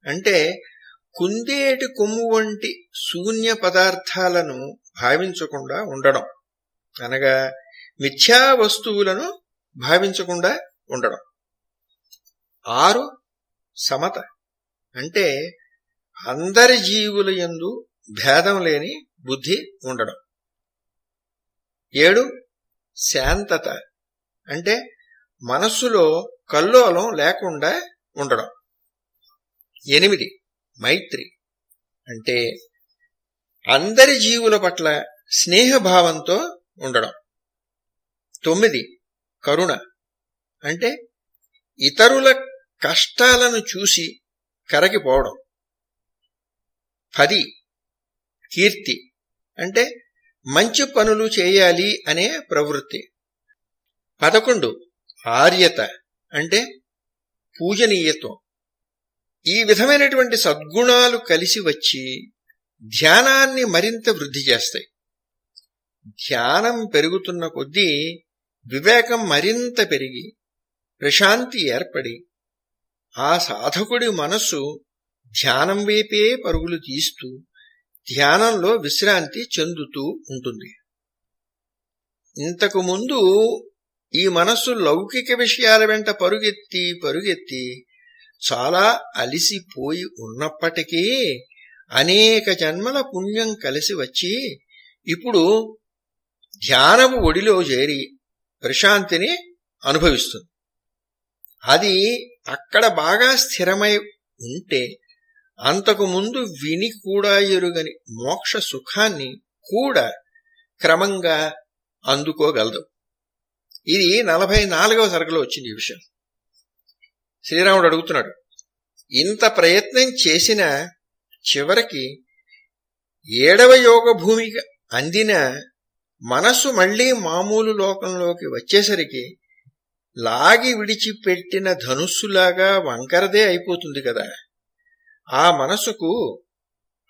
అంటే కుందేటి కొమ్ము వంటి శూన్య పదార్థాలను భావించకుండా ఉండడం. అనగా మిథ్యా వస్తువులను భావించకుండా ఉండడం. ఆరు సమత అంటే అందరి జీవుల యందు భేదం లేని బుద్ధి ఉండడం. ఏడు శాంతత అంటే మనస్సులో కల్లోలం లేకుండా ఉండడం. ఎనిమిది మైత్రి. అంటే అందరి జీవుల పట్ల స్నేహభావంతో ఉండడం. తొమ్మిది కరుణ. అంటే ఇతరుల కష్టాలను చూసి కరగిపోవడం. పది కీర్తి. అంటే మంచి పనులు చేయాలి అనే ప్రవృత్తి. పదకొండు ఆర్యత. అంటే పూజనీయత్వం. ఈ విధమైనటువంటి సద్గుణాలు కలిసి వచ్చి ధ్యానాన్ని మరింత వృద్ధి చేస్తాయి. ధ్యానం పెరుగుతున్న కొద్దీ వివేకం మరింత పెరిగి ప్రశాంతి ఏర్పడి ఆ సాధకుడి మనస్సు ధ్యానం వైపే పరుగులు తీస్తూ ధ్యానంలో విశ్రాంతి చెందుతూ ఉంటుంది. ఇంతకుముందు ఈ మనస్సు లౌకిక విషయాల వెంట పరుగెత్తి పరుగెత్తి చాలా అలిసిపోయి ఉన్నప్పటికీ అనేక జన్మల పుణ్యం కలిసి వచ్చి ఇప్పుడు ధ్యానము ఒడిలో చేరి ప్రశాంతిని అనుభవిస్తుంది. అది అక్కడ బాగా స్థిరమై ఉంటే అంతకు ముందు విని కూడా ఎరుగని మోక్ష సుఖాన్ని కూడా క్రమంగా అందుకోగలదు. ఇది నలభై నాలుగవ సరుకులో వచ్చింది ఈ విషయం. శ్రీరాముడు అడుగుతున్నాడు ఇంత ప్రయత్నం చేసిన చివరికి ఏడవ యోగ భూమికి అందిన మనస్సు మళ్ళీ మామూలు లోకంలోకి వచ్చేసరికి లాగి విడిచిపెట్టిన ధనుస్సులాగా వంకరదే అయిపోతుంది కదా. ఆ మనసుకు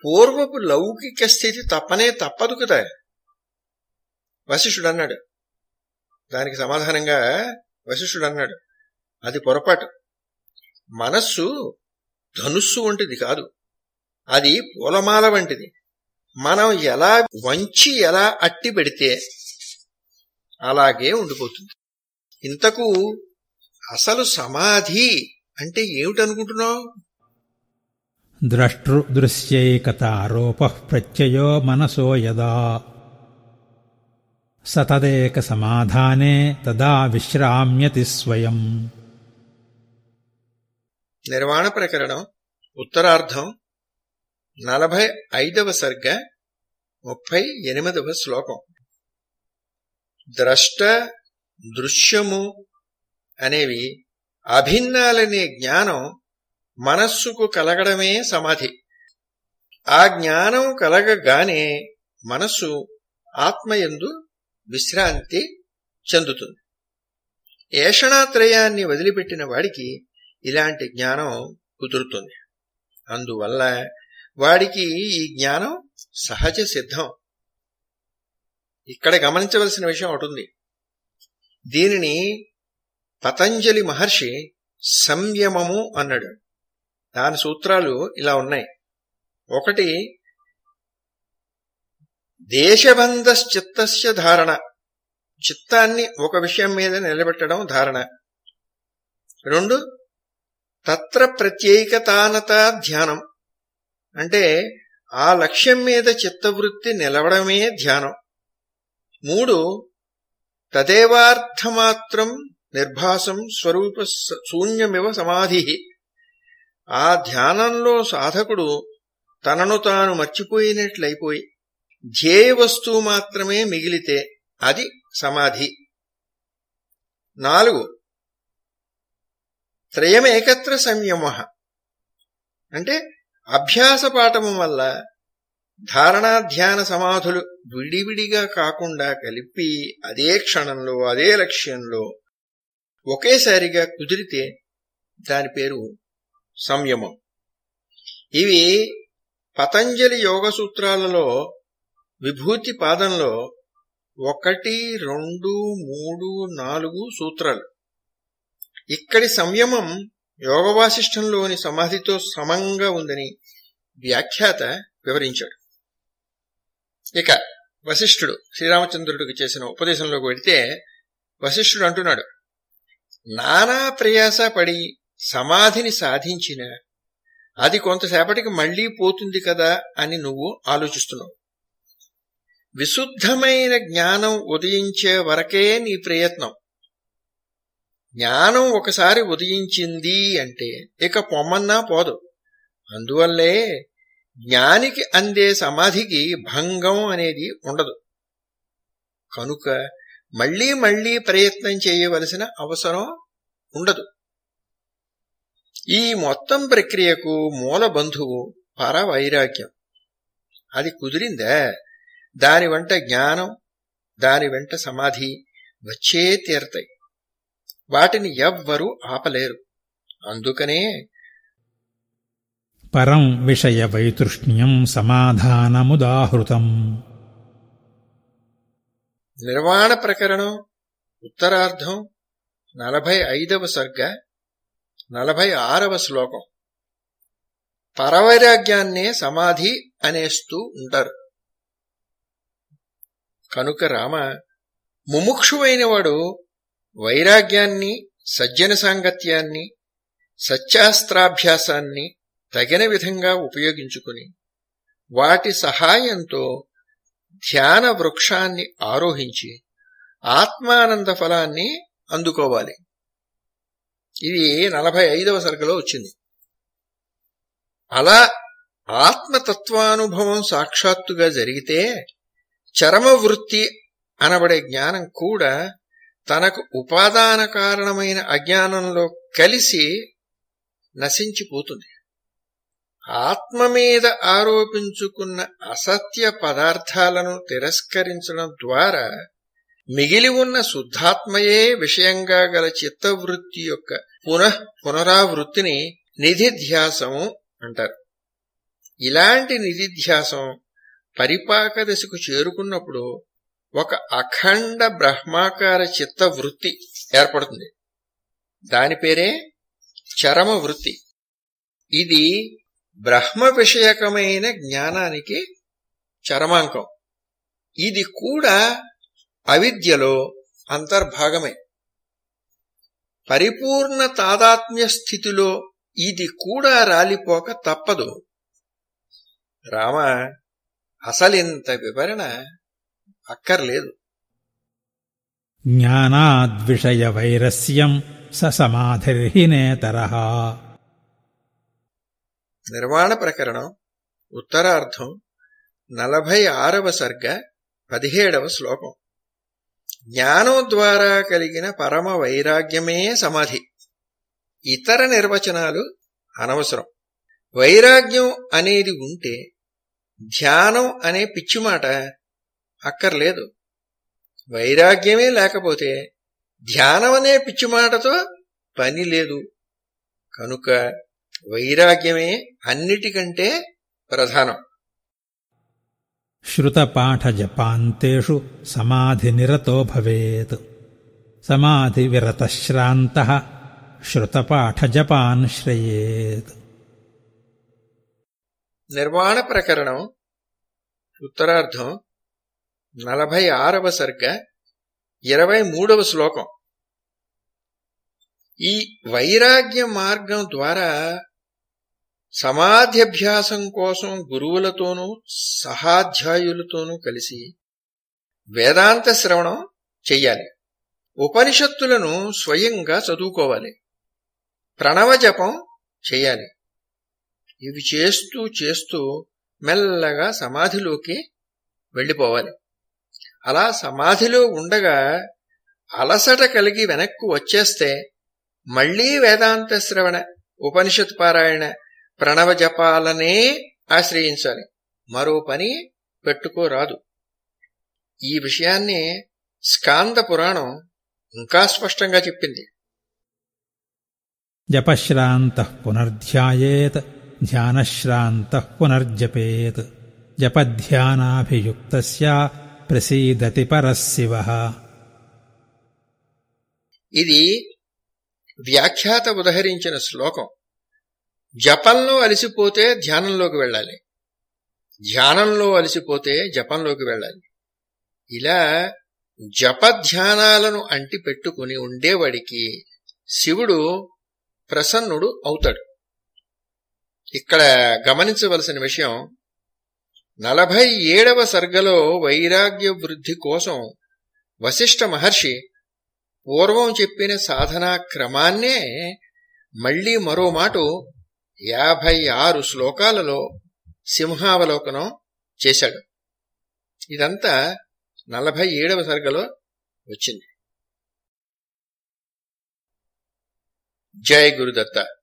పూర్వపు లౌకిక స్థితి తప్పనే తప్పదు కదా. వశిష్ఠుడు అన్నాడు. దానికి సమాధానంగా వశిష్ఠుడు అన్నాడు అది పొరపాటు. మనస్సు ధనుస్సు వంటిది కాదు. అది పూలమాల వంటిది. మనం ఎలా వంచి ఎలా అట్టి పెడితే అలాగే ఉండిపోతుంది. ఇంతకు అసలు సమాధి అంటే ఏమిటనుకుంటున్నావు? ద్రష్టృదృశ్యైకతారోప ప్రత్యయో మనసో యదా. సతదేక సమాధానే తదా విశ్రామ్యతి స్వయం. నిర్వాణ ప్రకరణం ఉత్తరార్ధం నలభై ఐదవ సర్గ ముప్పై ఎనిమిదవ శ్లోకం. ద్రష్ట దృశ్యము అనేవి అభిన్నాలనే జ్ఞానం మనస్సుకు కలగడమే సమాధి. ఆ జ్ఞానం కలగగానే మనస్సు ఆత్మయందు విశ్రాంతి చెందుతుంది. ఏషణాత్రయాన్ని వదిలిపెట్టిన వాడికి ఇలాంటి జ్ఞానం కుదురుతుంది. అందువల్ల వాడికి ఈ జ్ఞానం సహజ సిద్ధం. ఇక్కడ గమనించవలసిన విషయం ఒకటి ఉంది. దీనిని పతంజలి మహర్షి సంయమము అన్నాడు. దాని సూత్రాలు ఇలా ఉన్నాయి. ఒకటి దేశబంధశ్చిత్తస్య ధారణ. చిత్తాన్ని ఒక విషయం మీద నిలబెట్టడం ధారణ. రెండు తత్ర ప్రత్యేకతానత ధ్యానం. అంటే ఆ లక్ష్యం మీద చిత్తవృత్తి నిలవడమే ధ్యానం. మూడు తదేవార్థమాత్రం నిర్భాసం స్వరూప శూన్యమివ సమాధి. ఆ ధ్యానంలో సాధకుడు తనను తాను మర్చిపోయినట్లయిపోయి ధ్యేయ వస్తువు మాత్రమే మిగిలితే అది సమాధి. నాలుగు త్రయమేకత్ర సంయమ. అంటే అభ్యాస పాఠము వల్ల ధారణాధ్యాన సమాధులు విడివిడిగా కాకుండా కలిపి అదే క్షణంలో అదే లక్ష్యంలో ఒకేసారిగా కుదిరితే దాని పేరు సంయమం. ఇవి పతంజలి యోగ సూత్రాలలో విభూతి పాదంలో ఒకటి రెండు మూడు నాలుగు సూత్రాలు. ఇక్కడి సంయమం యోగవాసిష్టంలోని సమాధితో సమంగా ఉందని వ్యాఖ్యాత వివరించాడు. ఇక వశిష్ఠుడు శ్రీరామచంద్రుడికి చేసిన ఉపదేశంలోకి వెడితే వశిష్ఠుడు అంటున్నాడు నానా ప్రయాస పడి సమాధిని సాధించిన అది కొంతసేపటికి మళ్ళీ పోతుంది కదా అని నువ్వు ఆలోచిస్తున్నావు. విశుద్ధమైన జ్ఞానం ఉదయించే వరకే నీ ప్రయత్నం. జ్ఞానం ఒకసారి ఉదయించింది అంటే ఇక పొమ్మన్నా పోదు. అందువల్లే జ్ఞానికి అందే సమాధికి భంగం అనేది ఉండదు. కనుక మళ్ళీ మళ్ళీ ప్రయత్నం చేయవలసిన అవసరం ఉండదు. ఈ మొత్తం ప్రక్రియకు మూల బంధువు పరవైరాగ్యం. అది కుదిరిందా? దాని వెంట జ్ఞానం దాని వెంట సమాధి వచ్చే తీరతాయి. వాటిని ఎవ్వరూ ఆపలేరు. అందుకనే పరం విషయ వైతృష్ణ్యం సమాధానముదాహృతం. నిర్వాణ ప్రకరణం ఉత్తరార్ధం నలభై ఐదవ సర్గ నలభై ఆరవ శ్లోకం. పరవైరాగ్యాన్నే సమాధి అనేస్తూ ఉంటారు. కనుక రామ ముముక్షువైన వాడు వైరాగ్యాన్ని సజ్జన సాంగత్యాన్ని సత్యాస్త్రాభ్యాసాన్ని తగిన విధంగా ఉపయోగించుకుని వాటి సహాయంతో ధ్యాన వృక్షాన్ని ఆరోహించి ఆత్మానంద ఫలాన్ని అందుకోవాలి. ఇది నలభై ఐదవ సరుకులో వచ్చింది. అలా ఆత్మతత్వానుభవం సాక్షాత్తుగా జరిగితే చరమ వృత్తి అనబడే జ్ఞానం కూడా తనకు ఉపాదాన కారణమైన అజ్ఞానంలో కలిసి నశించిపోతుంది. ఆత్మ మీద ఆరోపించుకున్న అసత్య పదార్థాలను తిరస్కరించడం ద్వారా మిగిలి ఉన్న శుద్ధాత్మయే విషయంగా గల చిత్తవృత్తి యొక్క పునః పునరావృత్తిని నిధిధ్యాసము అంటారు. ఇలాంటి నిధిధ్యాసం పరిపాక దశకు చేరుకున్నప్పుడు ఒక అఖండ బ్రహ్మాకార చిత్త వృత్తి ఏర్పడుతుంది. దాని పేరే చరమ వృత్తి. ఇది బ్రహ్మ విషయకమైన జ్ఞానానికి చరమాంకం. ఇది కూడా అవిద్యలో అంతర్భాగమే. పరిపూర్ణ తాదాత్మ్య స్థితిలో ఇది కూడా రాలిపోక తప్పదు. రామ అసలింత వివరణ అక్కర్లేదు. జ్ఞానాద్విషయ వైరస్యం స సమాధిర్హి నేతరః నిర్వాణ ప్రకరణం ఉత్తరార్ధం నలభై ఆరవ సర్గ పదిహేడవ శ్లోకం. జ్ఞానం ద్వారా కలిగిన పరమ వైరాగ్యమే సమాధి. ఇతర నిర్వచనాలు అనవసరం. వైరాగ్యం అనేది ఉంటే ధ్యానం అనే పిచ్చిమాట అక్కర్లేదు వైరాగ్యమే లేకపోతే ధ్యానం అనే పిచ్చిమాటతో పని లేదు కనుక వైరాగ్యమే అన్నిటికంటే ప్రధానం श्रुतपाठजपान्तेषु समाधिनिरतो भवेत् समाधिविरतश्रान्तः श्रुतपाठजपान् श्रयेत् నిర్వాణ ప్రకరణం ఉత్తరార్ధం నలభై ఆరవ సర్గ ఇరవై మూడవ శ్లోకం. ఈ వైరాగ్య మార్గం ద్వారా సమాధ్యభ్యాసం కోసం గురువులతోనూ సహాధ్యాయులతోనూ కలిసి వేదాంత శ్రవణం చెయ్యాలి. ఉపనిషత్తులను స్వయంగా చదువుకోవాలి. ప్రణవ జపం చెయ్యాలి. ఇవి చేస్తూ చేస్తూ మెల్లగా సమాధిలోకి వెళ్ళిపోవాలి. అలా సమాధిలో ఉండగా అలసట కలిగి వెనక్కు వచ్చేస్తే మళ్ళీ వేదాంత శ్రవణ ఉపనిషత్ పారాయణ ప్రణవ జపాలనే ఆశ్రయించాలి. మరో పని పెట్టుకోరాదు. ఈ విషయాన్ని స్కాంద పురాణం ఇంకా స్పష్టంగా చెప్పింది. జపశ్రాంతః పునర్ధ్యాయేత్ ధ్యానశ్రాంతః పునర్జపేత్ జపధ్యానాభియుక్తస్య ప్రసీదతి పరశివ. ఇది వ్యాఖ్యాత ఉదహరించిన శ్లోకం. జపంలో అలసిపోతే ధ్యానంలోకి వెళ్ళాలి. ధ్యానంలో అలసిపోతే జపంలోకి వెళ్ళాలి. ఇలా జపధ్యానాలను అంటి పెట్టుకుని ఉండేవాడికి శివుడు ప్రసన్నుడు అవుతాడు. ఇక్కడ గమనించవలసిన విషయం నలభై ఏడవ సర్గలో వైరాగ్య వృద్ధి కోసం వశిష్ఠ మహర్షి పూర్వం చెప్పిన సాధనా క్రమాన్నే మళ్ళీ మరో మాట యాభై ఆరు శ్లోకాలలో సింహావలోకనం చేశాడు. ఇదంతా నలభై ఏడవ సర్గలో వచ్చింది. జయ గురుదత్త.